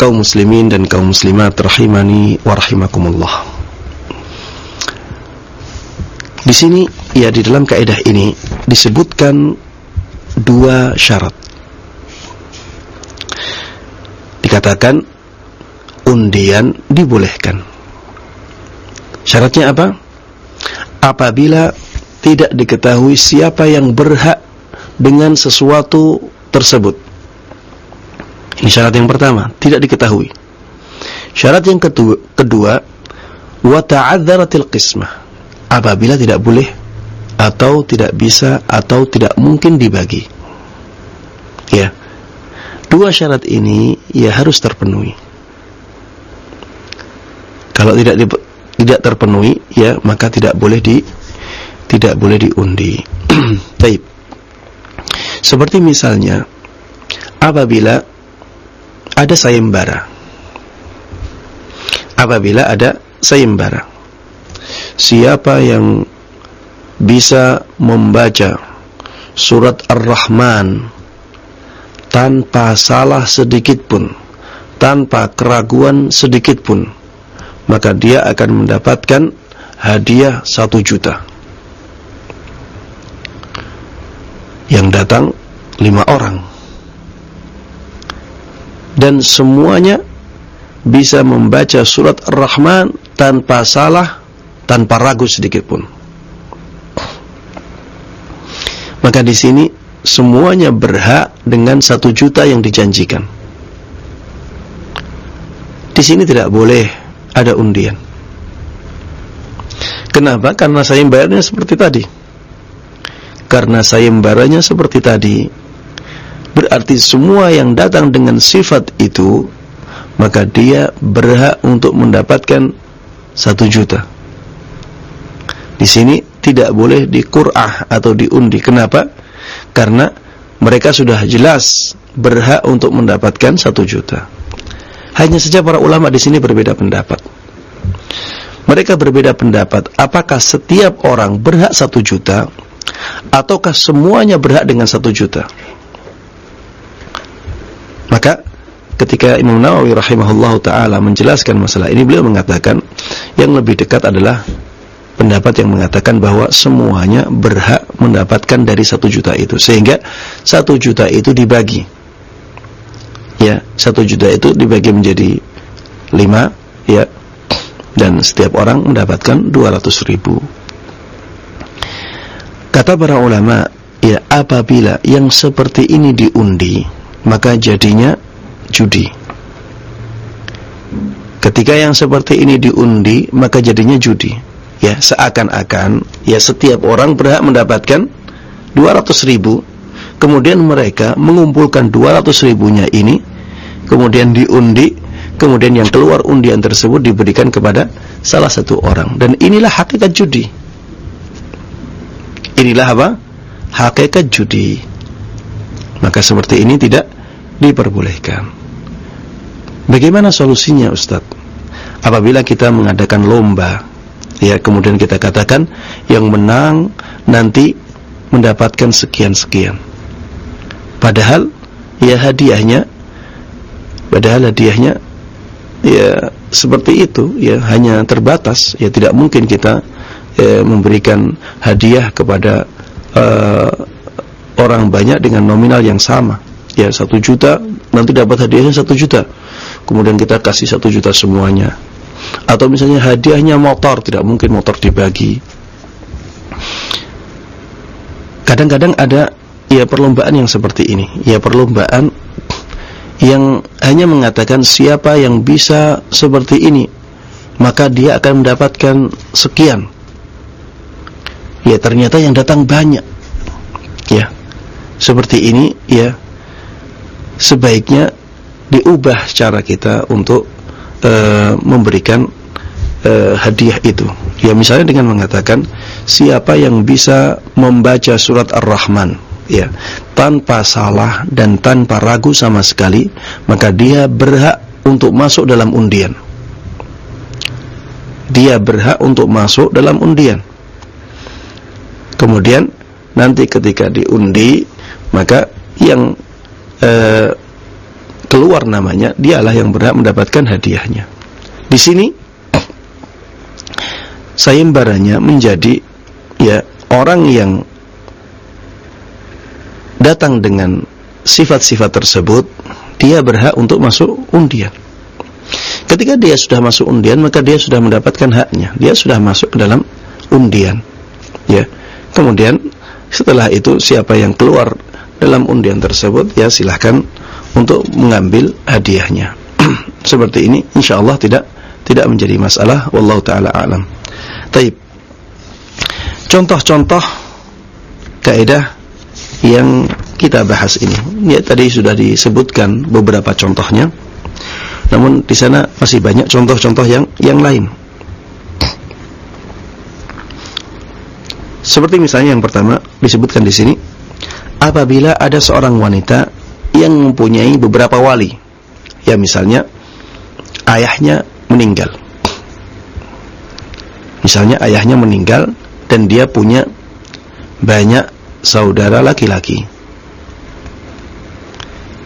kaum muslimin dan kaum muslimat rahimani wa rahimakumullah. Di sini ya di dalam kaidah ini disebutkan dua syarat. Dikatakan undian dibolehkan. Syaratnya apa? apabila tidak diketahui siapa yang berhak dengan sesuatu tersebut. Ini syarat yang pertama, tidak diketahui. Syarat yang kedua, wa ta'adzaratil qismah. Apabila tidak boleh atau tidak bisa atau tidak mungkin dibagi. Ya. Dua syarat ini ya harus terpenuhi. Kalau tidak tidak terpenuhi ya maka tidak boleh di tidak boleh diundi. (clears throat) Baik. Seperti misalnya apabila ada sayembara. Apabila ada sayembara. Siapa yang bisa membaca surat Ar-Rahman tanpa salah sedikit pun, tanpa keraguan sedikit pun, maka dia akan mendapatkan hadiah satu juta. Yang datang lima orang. Dan semuanya bisa membaca surat Ar-Rahman tanpa salah, tanpa ragu sedikit pun. Maka di sini semuanya berhak dengan satu juta yang dijanjikan. Di sini tidak boleh ada undian. Kenapa? Karena sayembaranya seperti tadi. Karena sayembaranya seperti tadi, berarti semua yang datang dengan sifat itu, maka dia berhak untuk mendapatkan satu juta. Di sini tidak boleh dikur'ah atau diundi. Kenapa? Karena mereka sudah jelas berhak untuk mendapatkan satu juta. Hanya saja para ulama di sini berbeda pendapat. Mereka berbeda pendapat, apakah setiap orang berhak satu juta, ataukah semuanya berhak dengan satu juta. Maka ketika Imam Nawawi rahimahullah ta'ala menjelaskan masalah ini, beliau mengatakan yang lebih dekat adalah pendapat yang mengatakan bahwa semuanya berhak mendapatkan dari satu juta itu. Sehingga satu juta itu dibagi. Ya satu juta itu dibagi menjadi lima ya. Dan setiap orang mendapatkan dua ratus ribu. Kata para ulama ya apabila yang seperti ini diundi maka jadinya judi. Ketika yang seperti ini diundi maka jadinya judi ya seakan-akan ya setiap orang berhak mendapatkan dua ratus ribu kemudian mereka mengumpulkan dua ratus ribunya ini kemudian diundi, kemudian yang keluar undian tersebut diberikan kepada salah satu orang. Dan inilah hakikat judi. Inilah apa? Hakikat judi. Maka seperti ini tidak diperbolehkan. Bagaimana solusinya Ustaz? Apabila kita mengadakan lomba, ya kemudian kita katakan yang menang nanti mendapatkan sekian-sekian. Padahal ya hadiahnya Padahal hadiahnya ya seperti itu ya hanya terbatas. Ya tidak mungkin kita ya, memberikan hadiah kepada uh, orang banyak dengan nominal yang sama. Ya satu juta nanti dapat hadiahnya satu juta. Kemudian kita kasih satu juta semuanya atau misalnya hadiahnya motor tidak mungkin motor dibagi. Kadang-kadang ada ya perlombaan yang seperti ini. Ya perlombaan yang hanya mengatakan siapa yang bisa seperti ini maka dia akan mendapatkan sekian. Ya ternyata yang datang banyak. Ya seperti ini ya sebaiknya diubah cara kita untuk uh, memberikan uh, hadiah itu. Ya misalnya dengan mengatakan siapa yang bisa membaca surat Ar-Rahman? Ya tanpa salah dan tanpa ragu sama sekali maka dia berhak untuk masuk dalam undian. Dia berhak untuk masuk dalam undian. Kemudian nanti ketika diundi maka yang eh, keluar namanya dialah yang berhak mendapatkan hadiahnya. Di sini sayembaranya menjadi ya orang yang datang dengan sifat-sifat tersebut dia berhak untuk masuk undian. Ketika dia sudah masuk undian maka dia sudah mendapatkan haknya. Dia sudah masuk ke dalam undian ya. Kemudian setelah itu siapa yang keluar dalam undian tersebut ya silahkan untuk mengambil hadiahnya. (clears throat) Seperti ini insyaallah tidak tidak menjadi masalah. Wallahu taala alam. Taib. Contoh-contoh kaidah yang kita bahas ini. Ya tadi sudah disebutkan beberapa contohnya. Namun di sana masih banyak contoh-contoh yang yang lain. Seperti misalnya yang pertama disebutkan di sini, apabila ada seorang wanita yang mempunyai beberapa wali, ya misalnya ayahnya meninggal. Misalnya ayahnya meninggal dan dia punya banyak saudara laki-laki.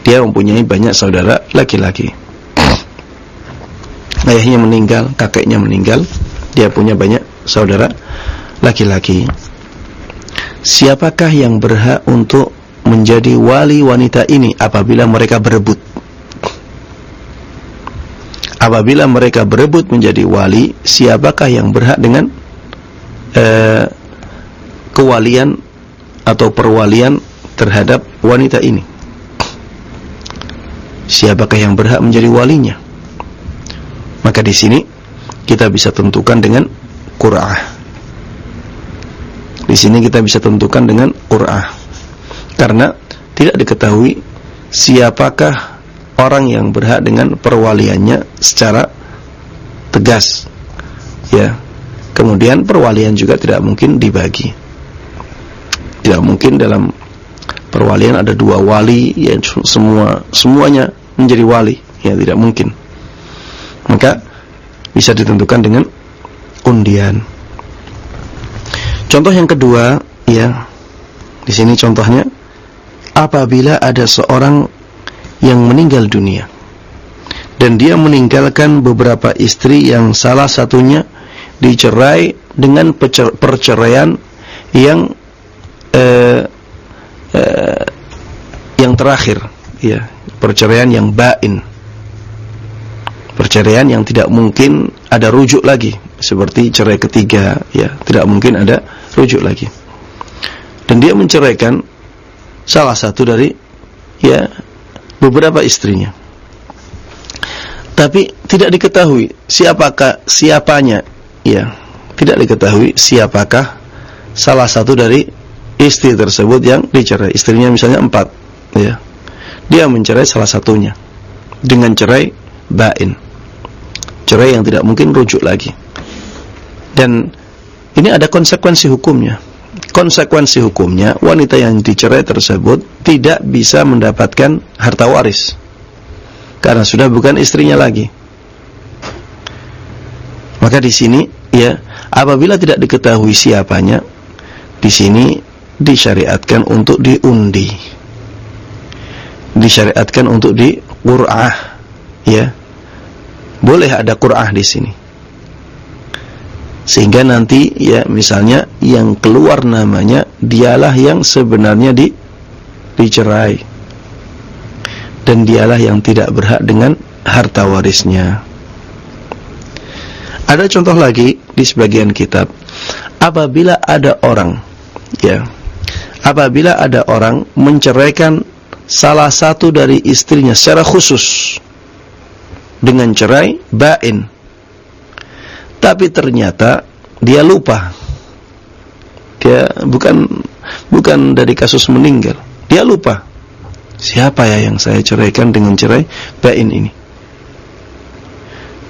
Dia mempunyai banyak saudara laki-laki. Ayahnya meninggal, kakeknya meninggal, dia punya banyak saudara laki-laki siapakah yang berhak untuk menjadi wali wanita ini apabila mereka berebut. Apabila mereka berebut menjadi wali siapakah yang berhak dengan uh, kewalian atau perwalian terhadap wanita ini? Siapakah yang berhak menjadi walinya? Maka di sini kita bisa tentukan dengan Qur'ah. Di sini kita bisa tentukan dengan qur'ah. Karena tidak diketahui siapakah orang yang berhak dengan perwaliannya secara tegas. Ya. Kemudian perwalian juga tidak mungkin dibagi. Tidak mungkin dalam perwalian ada dua wali yang semua semuanya menjadi wali, ya tidak mungkin. Maka bisa ditentukan dengan undian. Contoh yang kedua, ya. Di sini contohnya apabila ada seorang yang meninggal dunia. Dan dia meninggalkan beberapa istri yang salah satunya dicerai dengan perceraian yang eh, eh, yang terakhir. Ya perceraian yang bain. Perceraian yang tidak mungkin ada rujuk lagi. Seperti cerai ketiga ya tidak mungkin ada rujuk lagi. Dan dia menceraikan salah satu dari ya beberapa istrinya. Tapi tidak diketahui siapakah siapanya ya tidak diketahui siapakah salah satu dari istri tersebut yang dicerai. Istrinya misalnya empat ya. Dia mencerai salah satunya dengan cerai bain. Cerai yang tidak mungkin rujuk lagi. Dan ini ada konsekuensi hukumnya. Konsekuensi hukumnya, wanita yang dicerai tersebut tidak bisa mendapatkan harta waris. Karena sudah bukan istrinya lagi. Maka di sini, ya, apabila tidak diketahui siapanya, di sini disyariatkan untuk diundi. Disyariatkan untuk di qur'ah, ya. Boleh ada qur'ah di sini sehingga nanti ya misalnya yang keluar namanya dialah yang sebenarnya di dicerai. Dan dialah yang tidak berhak dengan harta warisnya. Ada contoh lagi di sebagian kitab. Apabila ada orang ya apabila ada orang menceraikan salah satu dari istrinya secara khusus dengan cerai bain tapi ternyata dia lupa. Dia bukan bukan dari kasus meninggal. Dia lupa. Siapa ya yang saya ceraikan dengan cerai bain ini?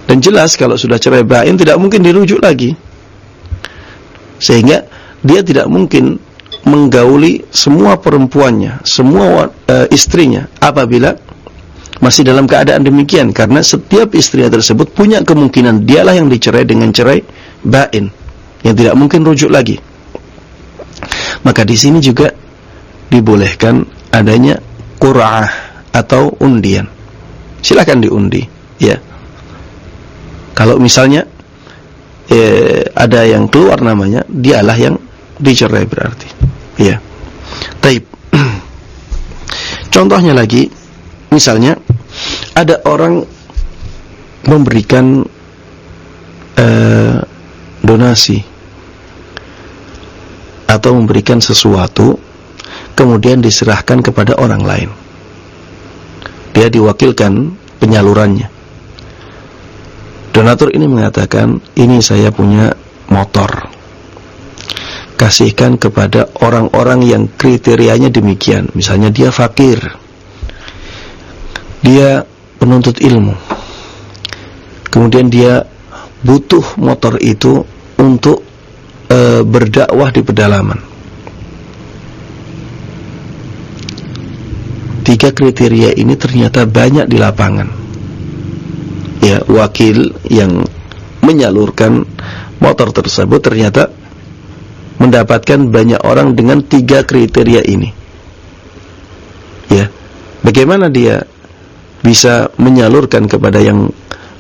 Dan jelas kalau sudah cerai bain tidak mungkin dirujuk lagi. Sehingga dia tidak mungkin menggauli semua perempuannya, semua uh, istrinya apabila masih dalam keadaan demikian karena setiap istri tersebut punya kemungkinan dialah yang dicerai dengan cerai bain yang tidak mungkin rujuk lagi. Maka di sini juga dibolehkan adanya qur'ah atau undian. Silakan diundi, ya. Kalau misalnya eh, ada yang keluar namanya, dialah yang dicerai berarti. Ya. Taib. (clears throat) Contohnya lagi, misalnya ada orang memberikan uh, donasi atau memberikan sesuatu kemudian diserahkan kepada orang lain. Dia diwakilkan penyalurannya. Donatur ini mengatakan, ini saya punya motor kasihkan kepada orang-orang yang kriterianya demikian. Misalnya dia fakir, dia penuntut ilmu, kemudian dia butuh motor itu untuk e, berdakwah di pedalaman. Tiga kriteria ini ternyata banyak di lapangan. Ya, wakil yang menyalurkan motor tersebut ternyata mendapatkan banyak orang dengan tiga kriteria ini. Ya. Bagaimana dia bisa menyalurkan kepada yang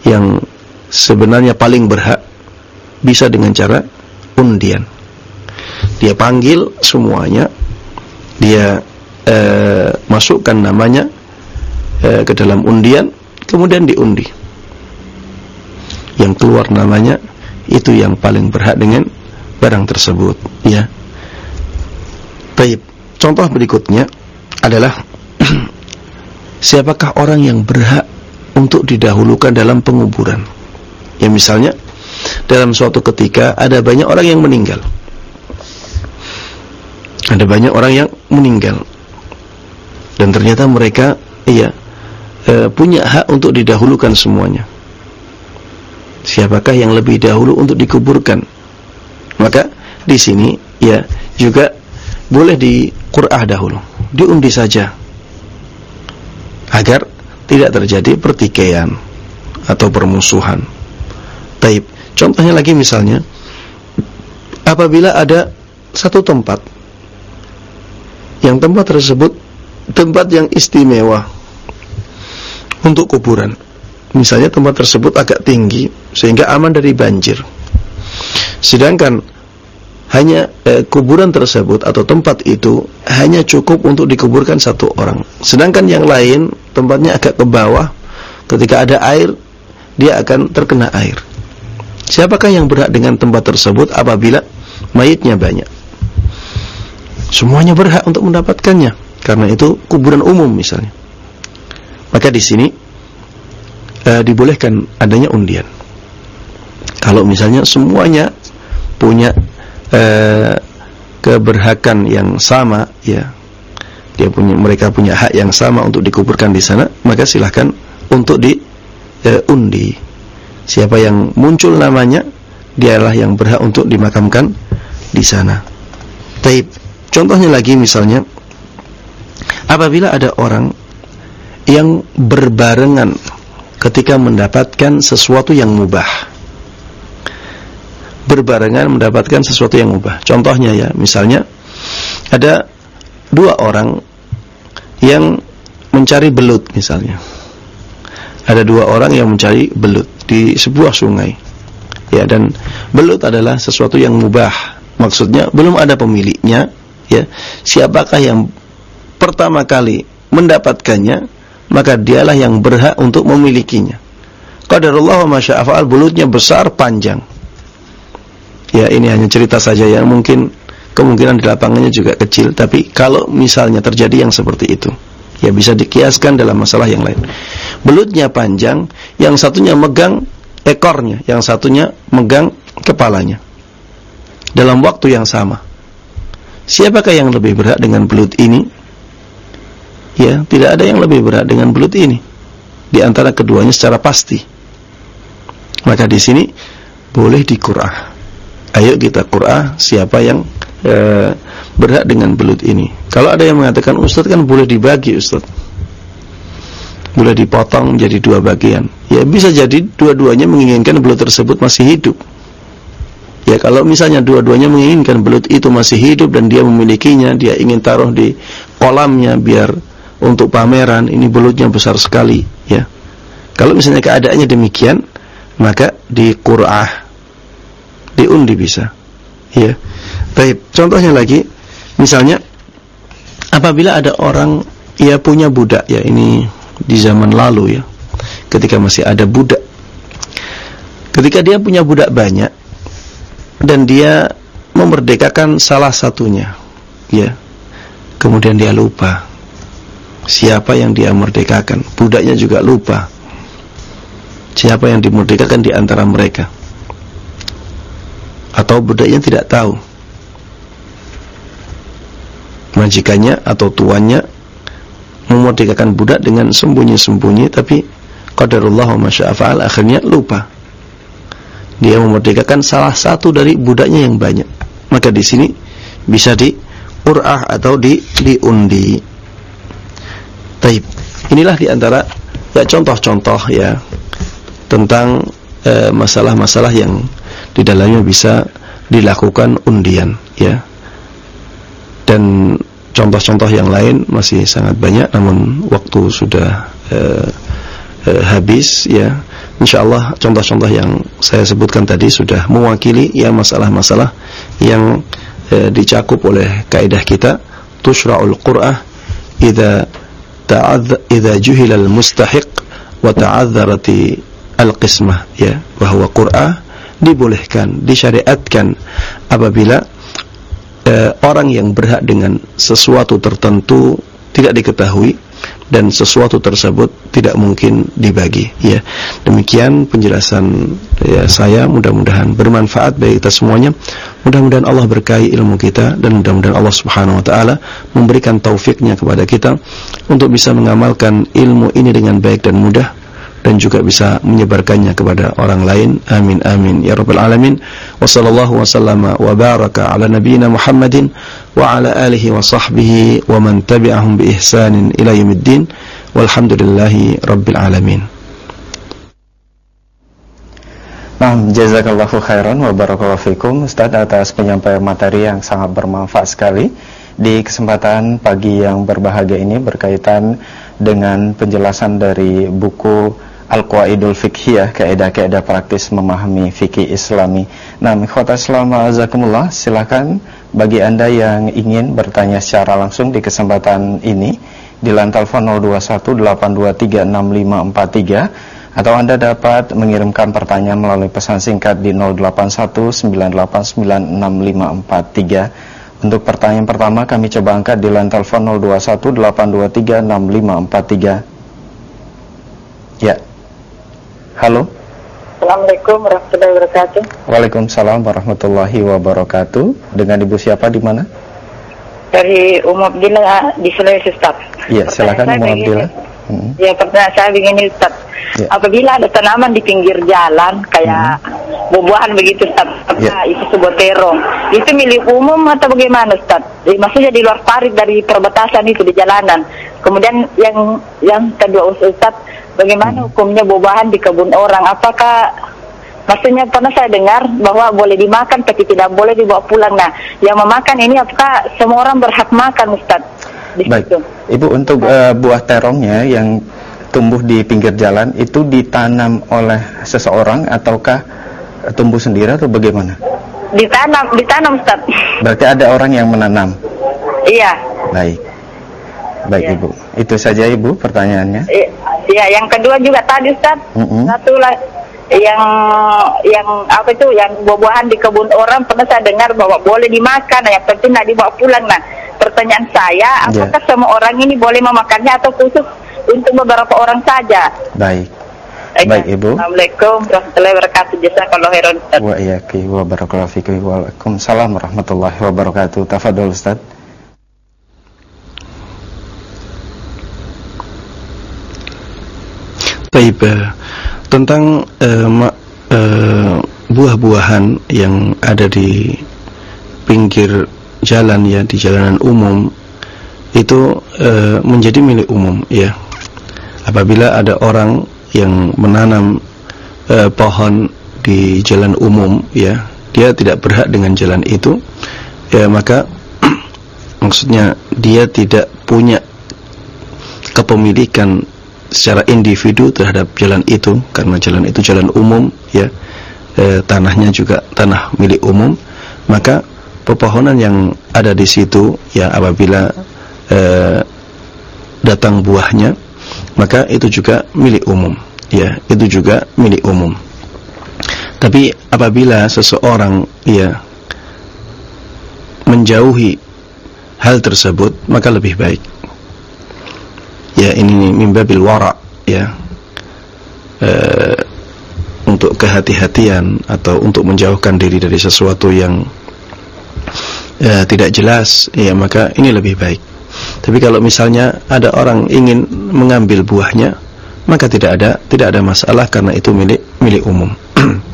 yang sebenarnya paling berhak bisa dengan cara undian. Dia panggil semuanya, dia eh, masukkan namanya eh, ke dalam undian, kemudian diundi. Yang keluar namanya itu yang paling berhak dengan barang tersebut ya baik contoh berikutnya adalah siapakah orang yang berhak untuk didahulukan dalam penguburan? Ya misalnya dalam suatu ketika ada banyak orang yang meninggal. Ada banyak orang yang meninggal. Dan ternyata mereka iya e, punya hak untuk didahulukan semuanya. Siapakah yang lebih dahulu untuk dikuburkan? Maka di sini ya juga boleh di Qur'ah dahulu, diundi saja. Agar tidak terjadi pertikaian atau permusuhan. Taib. Contohnya lagi misalnya apabila ada satu tempat yang tempat tersebut tempat yang istimewa untuk kuburan. Misalnya tempat tersebut agak tinggi sehingga aman dari banjir. Sedangkan hanya eh, kuburan tersebut atau tempat itu hanya cukup untuk dikuburkan satu orang. Sedangkan yang lain tempatnya agak ke bawah, ketika ada air dia akan terkena air. Siapakah yang berhak dengan tempat tersebut apabila mayitnya banyak? Semuanya berhak untuk mendapatkannya karena itu kuburan umum misalnya. Maka di sini eh, dibolehkan adanya undian. Kalau misalnya semuanya punya eh, keberhakan yang sama ya. Dia punya mereka punya hak yang sama untuk dikuburkan di sana maka silahkan untuk di eh, siapa yang muncul namanya dialah yang berhak untuk dimakamkan di sana. Taib. Contohnya lagi misalnya apabila ada orang yang berbarengan ketika mendapatkan sesuatu yang mubah berbarengan mendapatkan sesuatu yang mubah. Contohnya ya, misalnya ada dua orang yang mencari belut misalnya. Ada dua orang yang mencari belut di sebuah sungai. Ya, dan belut adalah sesuatu yang mubah. Maksudnya belum ada pemiliknya, ya. Siapakah yang pertama kali mendapatkannya, maka dialah yang berhak untuk memilikinya. Qadarullah wa masya'afa'al belutnya besar panjang ya ini hanya cerita saja ya mungkin kemungkinan di lapangannya juga kecil tapi kalau misalnya terjadi yang seperti itu ya bisa dikiaskan dalam masalah yang lain belutnya panjang yang satunya megang ekornya yang satunya megang kepalanya dalam waktu yang sama Siapakah yang lebih berat dengan belut ini? Ya, tidak ada yang lebih berat dengan belut ini. Di antara keduanya secara pasti. Maka di sini boleh dikurah. Ayo kita kurah siapa yang e, berhak dengan belut ini. Kalau ada yang mengatakan Ustadz kan boleh dibagi Ustadz. Boleh dipotong menjadi dua bagian. Ya bisa jadi dua-duanya menginginkan belut tersebut masih hidup. Ya kalau misalnya dua-duanya menginginkan belut itu masih hidup dan dia memilikinya, dia ingin taruh di kolamnya biar untuk pameran, ini belutnya besar sekali, ya. Kalau misalnya keadaannya demikian, maka di Qur'ah diundi bisa. Ya. Baik, contohnya lagi, misalnya apabila ada orang ia punya budak ya, ini di zaman lalu ya. Ketika masih ada budak. Ketika dia punya budak banyak, dan dia memerdekakan salah satunya ya kemudian dia lupa siapa yang dia merdekakan budaknya juga lupa siapa yang dimerdekakan di antara mereka atau budaknya tidak tahu majikannya atau tuannya memerdekakan budak dengan sembunyi-sembunyi tapi qadarullah wa masya'afa'al akhirnya lupa dia memerdekakan salah satu dari budaknya yang banyak. Maka di sini bisa di urah atau di diundi. Taib. Inilah di antara ya contoh-contoh ya tentang eh, masalah-masalah e, yang di dalamnya bisa dilakukan undian ya. Dan contoh-contoh yang lain masih sangat banyak namun waktu sudah e, e, habis ya. Insyaallah contoh-contoh yang saya sebutkan tadi sudah mewakili ya masalah-masalah yang e, dicakup oleh kaidah kita. Tushra'ul qur'ah idza ta'adz idza juhila al-mustahiq wa ta'adzarati al-qismah ya. Bahwa qur'ah dibolehkan disyariatkan apabila e, orang yang berhak dengan sesuatu tertentu tidak diketahui dan sesuatu tersebut tidak mungkin dibagi ya. Demikian penjelasan ya saya. Mudah-mudahan bermanfaat bagi kita semuanya. Mudah-mudahan Allah berkahi ilmu kita dan mudah-mudahan Allah Subhanahu wa taala memberikan taufiknya kepada kita untuk bisa mengamalkan ilmu ini dengan baik dan mudah dan juga bisa menyebarkannya kepada orang lain. Amin amin ya rabbal alamin. Wa sallallahu wasallama wa baraka ala nabiyyina Muhammadin wa ala alihi wa sahbihi wa man tabi'ahum bi ihsanin ila yaumiddin. Walhamdulillahi rabbil alamin. Nah, jazakallahu khairan wa barakallahu fikum Ustaz atas penyampaian materi yang sangat bermanfaat sekali di kesempatan pagi yang berbahagia ini berkaitan dengan penjelasan dari buku Al-Qaidul Fiqhiyah, kaidah-kaidah praktis memahami fikih Islami. Nah, ikhwata selama azakumullah, silakan bagi Anda yang ingin bertanya secara langsung di kesempatan ini di telepon 0218236543 atau Anda dapat mengirimkan pertanyaan melalui pesan singkat di 0819896543. Untuk pertanyaan pertama kami coba angkat di telepon 0218236543. Ya. Halo. Assalamualaikum warahmatullahi wabarakatuh. Waalaikumsalam warahmatullahi wabarakatuh. Dengan ibu siapa di mana? Dari Umum Abdillah di Sulawesi Ustaz. Iya, silakan Umum Abdillah. Hmm. Ya, pertanyaan saya begini Ustaz. Ya. Apabila ada tanaman di pinggir jalan kayak hmm. buah-buahan begitu Ustaz, ya. itu sebuah terong. Itu milik umum atau bagaimana Ustaz? Maksudnya di luar parit dari perbatasan itu di jalanan. Kemudian yang yang kedua Ustaz, Bagaimana hukumnya buah-buahan di kebun orang? Apakah maksudnya pernah saya dengar bahwa boleh dimakan tapi tidak boleh dibawa pulang. Nah, yang memakan ini apakah semua orang berhak makan, Ustaz? Baik. Ibu untuk uh, buah terongnya yang tumbuh di pinggir jalan itu ditanam oleh seseorang ataukah tumbuh sendiri atau bagaimana? Ditanam, ditanam, Ustaz. Berarti ada orang yang menanam. Iya. Baik. Baik, ya. Ibu. Itu saja Ibu pertanyaannya. Iya, yang kedua juga tadi Ustaz. Mm -hmm. Satu lah yang yang apa itu yang buah-buahan di kebun orang pernah saya dengar bahwa boleh dimakan yang penting tidak dibawa pulang nah pertanyaan saya apakah yeah. semua orang ini boleh memakannya atau khusus untuk beberapa orang saja baik Baik Ibu. Assalamualaikum warahmatullahi wabarakatuh. Jazakallahu khairan. Wa iyyaki wa barakallahu fiki wa Waalaikumsalam warahmatullahi wabarakatuh. Tafadhol Ustaz. Baik, uh, tentang uh, uh, buah-buahan yang ada di pinggir jalan ya di jalanan umum itu uh, menjadi milik umum ya. Apabila ada orang yang menanam uh, pohon di jalan umum ya, dia tidak berhak dengan jalan itu ya maka (clears throat) maksudnya dia tidak punya kepemilikan secara individu terhadap jalan itu karena jalan itu jalan umum ya e, tanahnya juga tanah milik umum maka pepohonan yang ada di situ ya apabila e, datang buahnya maka itu juga milik umum ya itu juga milik umum. Tapi apabila seseorang ya menjauhi hal tersebut maka lebih baik ya ini mimbabil wara ya. E, untuk kehati-hatian atau untuk menjauhkan diri dari sesuatu yang e, tidak jelas ya maka ini lebih baik. Tapi kalau misalnya ada orang ingin mengambil buahnya maka tidak ada tidak ada masalah karena itu milik milik umum. (clears throat)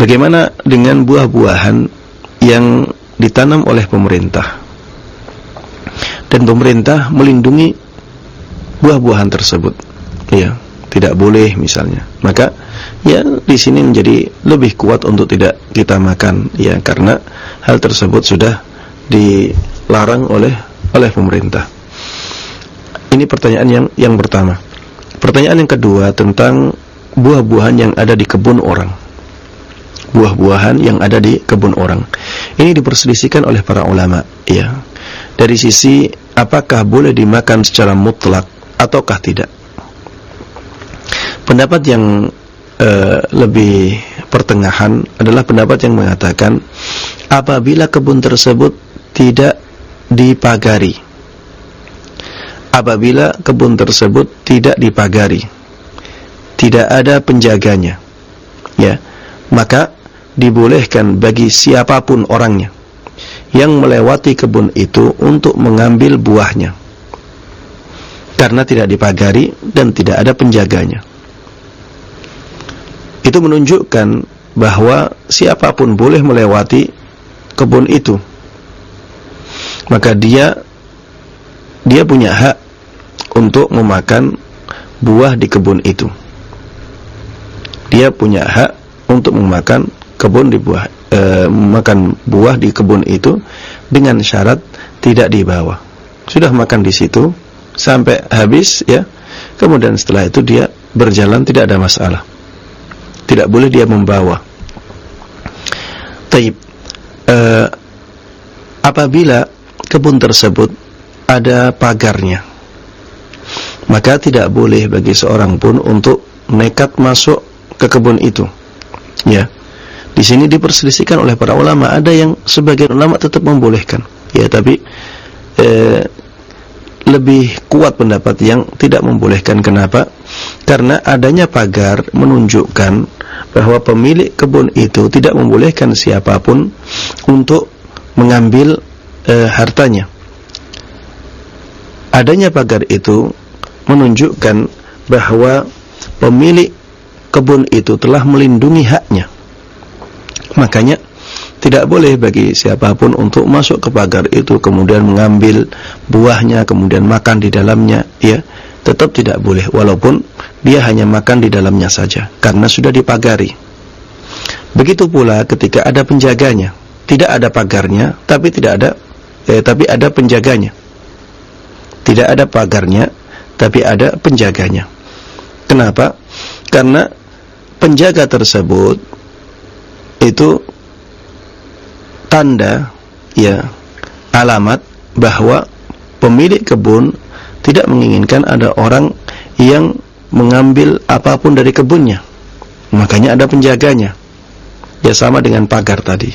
Bagaimana dengan buah-buahan yang ditanam oleh pemerintah dan pemerintah melindungi buah-buahan tersebut. Ya, tidak boleh misalnya. Maka ya di sini menjadi lebih kuat untuk tidak kita makan ya karena hal tersebut sudah dilarang oleh oleh pemerintah. Ini pertanyaan yang yang pertama. Pertanyaan yang kedua tentang buah-buahan yang ada di kebun orang. Buah-buahan yang ada di kebun orang. Ini diperselisihkan oleh para ulama, ya. Dari sisi apakah boleh dimakan secara mutlak ataukah tidak. Pendapat yang uh, lebih pertengahan adalah pendapat yang mengatakan apabila kebun tersebut tidak dipagari. Apabila kebun tersebut tidak dipagari, tidak ada penjaganya. Ya, maka dibolehkan bagi siapa pun orangnya yang melewati kebun itu untuk mengambil buahnya. Karena tidak dipagari dan tidak ada penjaganya. Itu menunjukkan bahwa siapa pun boleh melewati kebun itu. Maka dia dia punya hak untuk memakan buah di kebun itu. Dia punya hak untuk memakan kebun di buah e, makan buah di kebun itu dengan syarat tidak dibawa. Sudah makan di situ sampai habis ya. Kemudian setelah itu dia berjalan tidak ada masalah. Tidak boleh dia membawa. Taib. E, apabila kebun tersebut ada pagarnya, maka tidak boleh bagi seorang pun untuk nekat masuk ke kebun itu. Ya di sini diperselisihkan oleh para ulama. Ada yang sebagian ulama tetap membolehkan. Ya, tapi eh, lebih kuat pendapat yang tidak membolehkan. Kenapa? Karena adanya pagar menunjukkan bahwa pemilik kebun itu tidak membolehkan siapa pun untuk mengambil eh, hartanya. Adanya pagar itu menunjukkan bahwa pemilik kebun itu telah melindungi haknya Makanya tidak boleh bagi siapa pun untuk masuk ke pagar itu kemudian mengambil buahnya kemudian makan di dalamnya ya. Tetap tidak boleh walaupun dia hanya makan di dalamnya saja karena sudah dipagari. Begitu pula ketika ada penjaganya. Tidak ada pagarnya tapi tidak ada eh, tapi ada penjaganya. Tidak ada pagarnya tapi ada penjaganya. Kenapa? Karena penjaga tersebut itu tanda ya alamat bahwa pemilik kebun tidak menginginkan ada orang yang mengambil apa pun dari kebunnya. Makanya ada penjaganya. Ya sama dengan pagar tadi.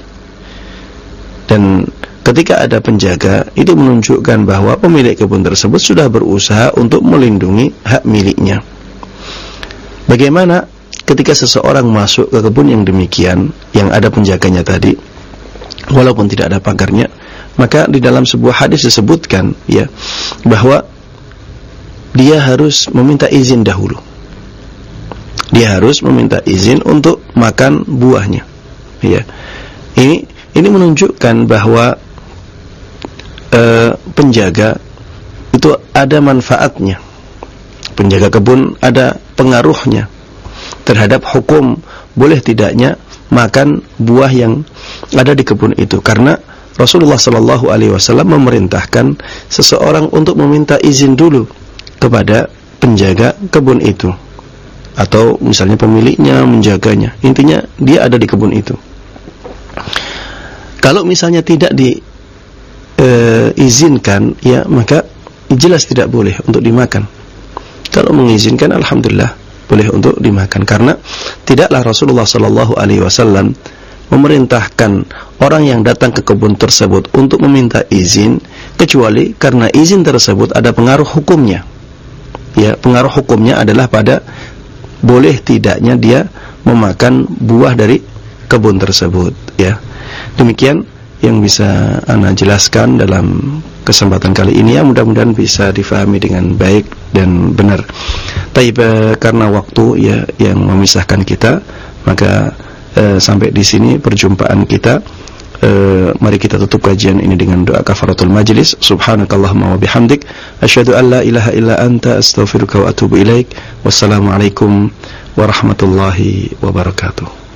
Dan ketika ada penjaga, itu menunjukkan bahwa pemilik kebun tersebut sudah berusaha untuk melindungi hak miliknya. Bagaimana ketika seseorang masuk ke kebun yang demikian yang ada penjaganya tadi walaupun tidak ada pagarnya maka di dalam sebuah hadis disebutkan ya bahwa dia harus meminta izin dahulu. Dia harus meminta izin untuk makan buahnya ya. Ini ini menunjukkan bahwa uh, penjaga itu ada manfaatnya. Penjaga kebun ada pengaruhnya terhadap hukum boleh tidaknya makan buah yang ada di kebun itu. Karena Rasulullah Shallallahu Alaihi Wasallam memerintahkan seseorang untuk meminta izin dulu kepada penjaga kebun itu. Atau misalnya pemiliknya menjaganya. Intinya dia ada di kebun itu. Kalau misalnya tidak diizinkan ya maka jelas tidak boleh untuk dimakan. Kalau mengizinkan alhamdulillah boleh untuk dimakan karena tidaklah Rasulullah sallallahu alaihi wasallam memerintahkan orang yang datang ke kebun tersebut untuk meminta izin kecuali karena izin tersebut ada pengaruh hukumnya. Ya, pengaruh hukumnya adalah pada boleh tidaknya dia memakan buah dari kebun tersebut, ya. Demikian yang bisa Anda jelaskan dalam kesempatan kali ini ya mudah-mudahan bisa difahami dengan baik dan benar. Tapi eh, karena waktu ya yang memisahkan kita, maka eh, sampai di sini perjumpaan kita. Eh, mari kita tutup kajian ini dengan doa kafaratul majlis. Subhanakallahumma wa bihamdik asyhadu an la ilaha illa anta astaghfiruka wa atubu ilaik. Wassalamualaikum warahmatullahi wabarakatuh.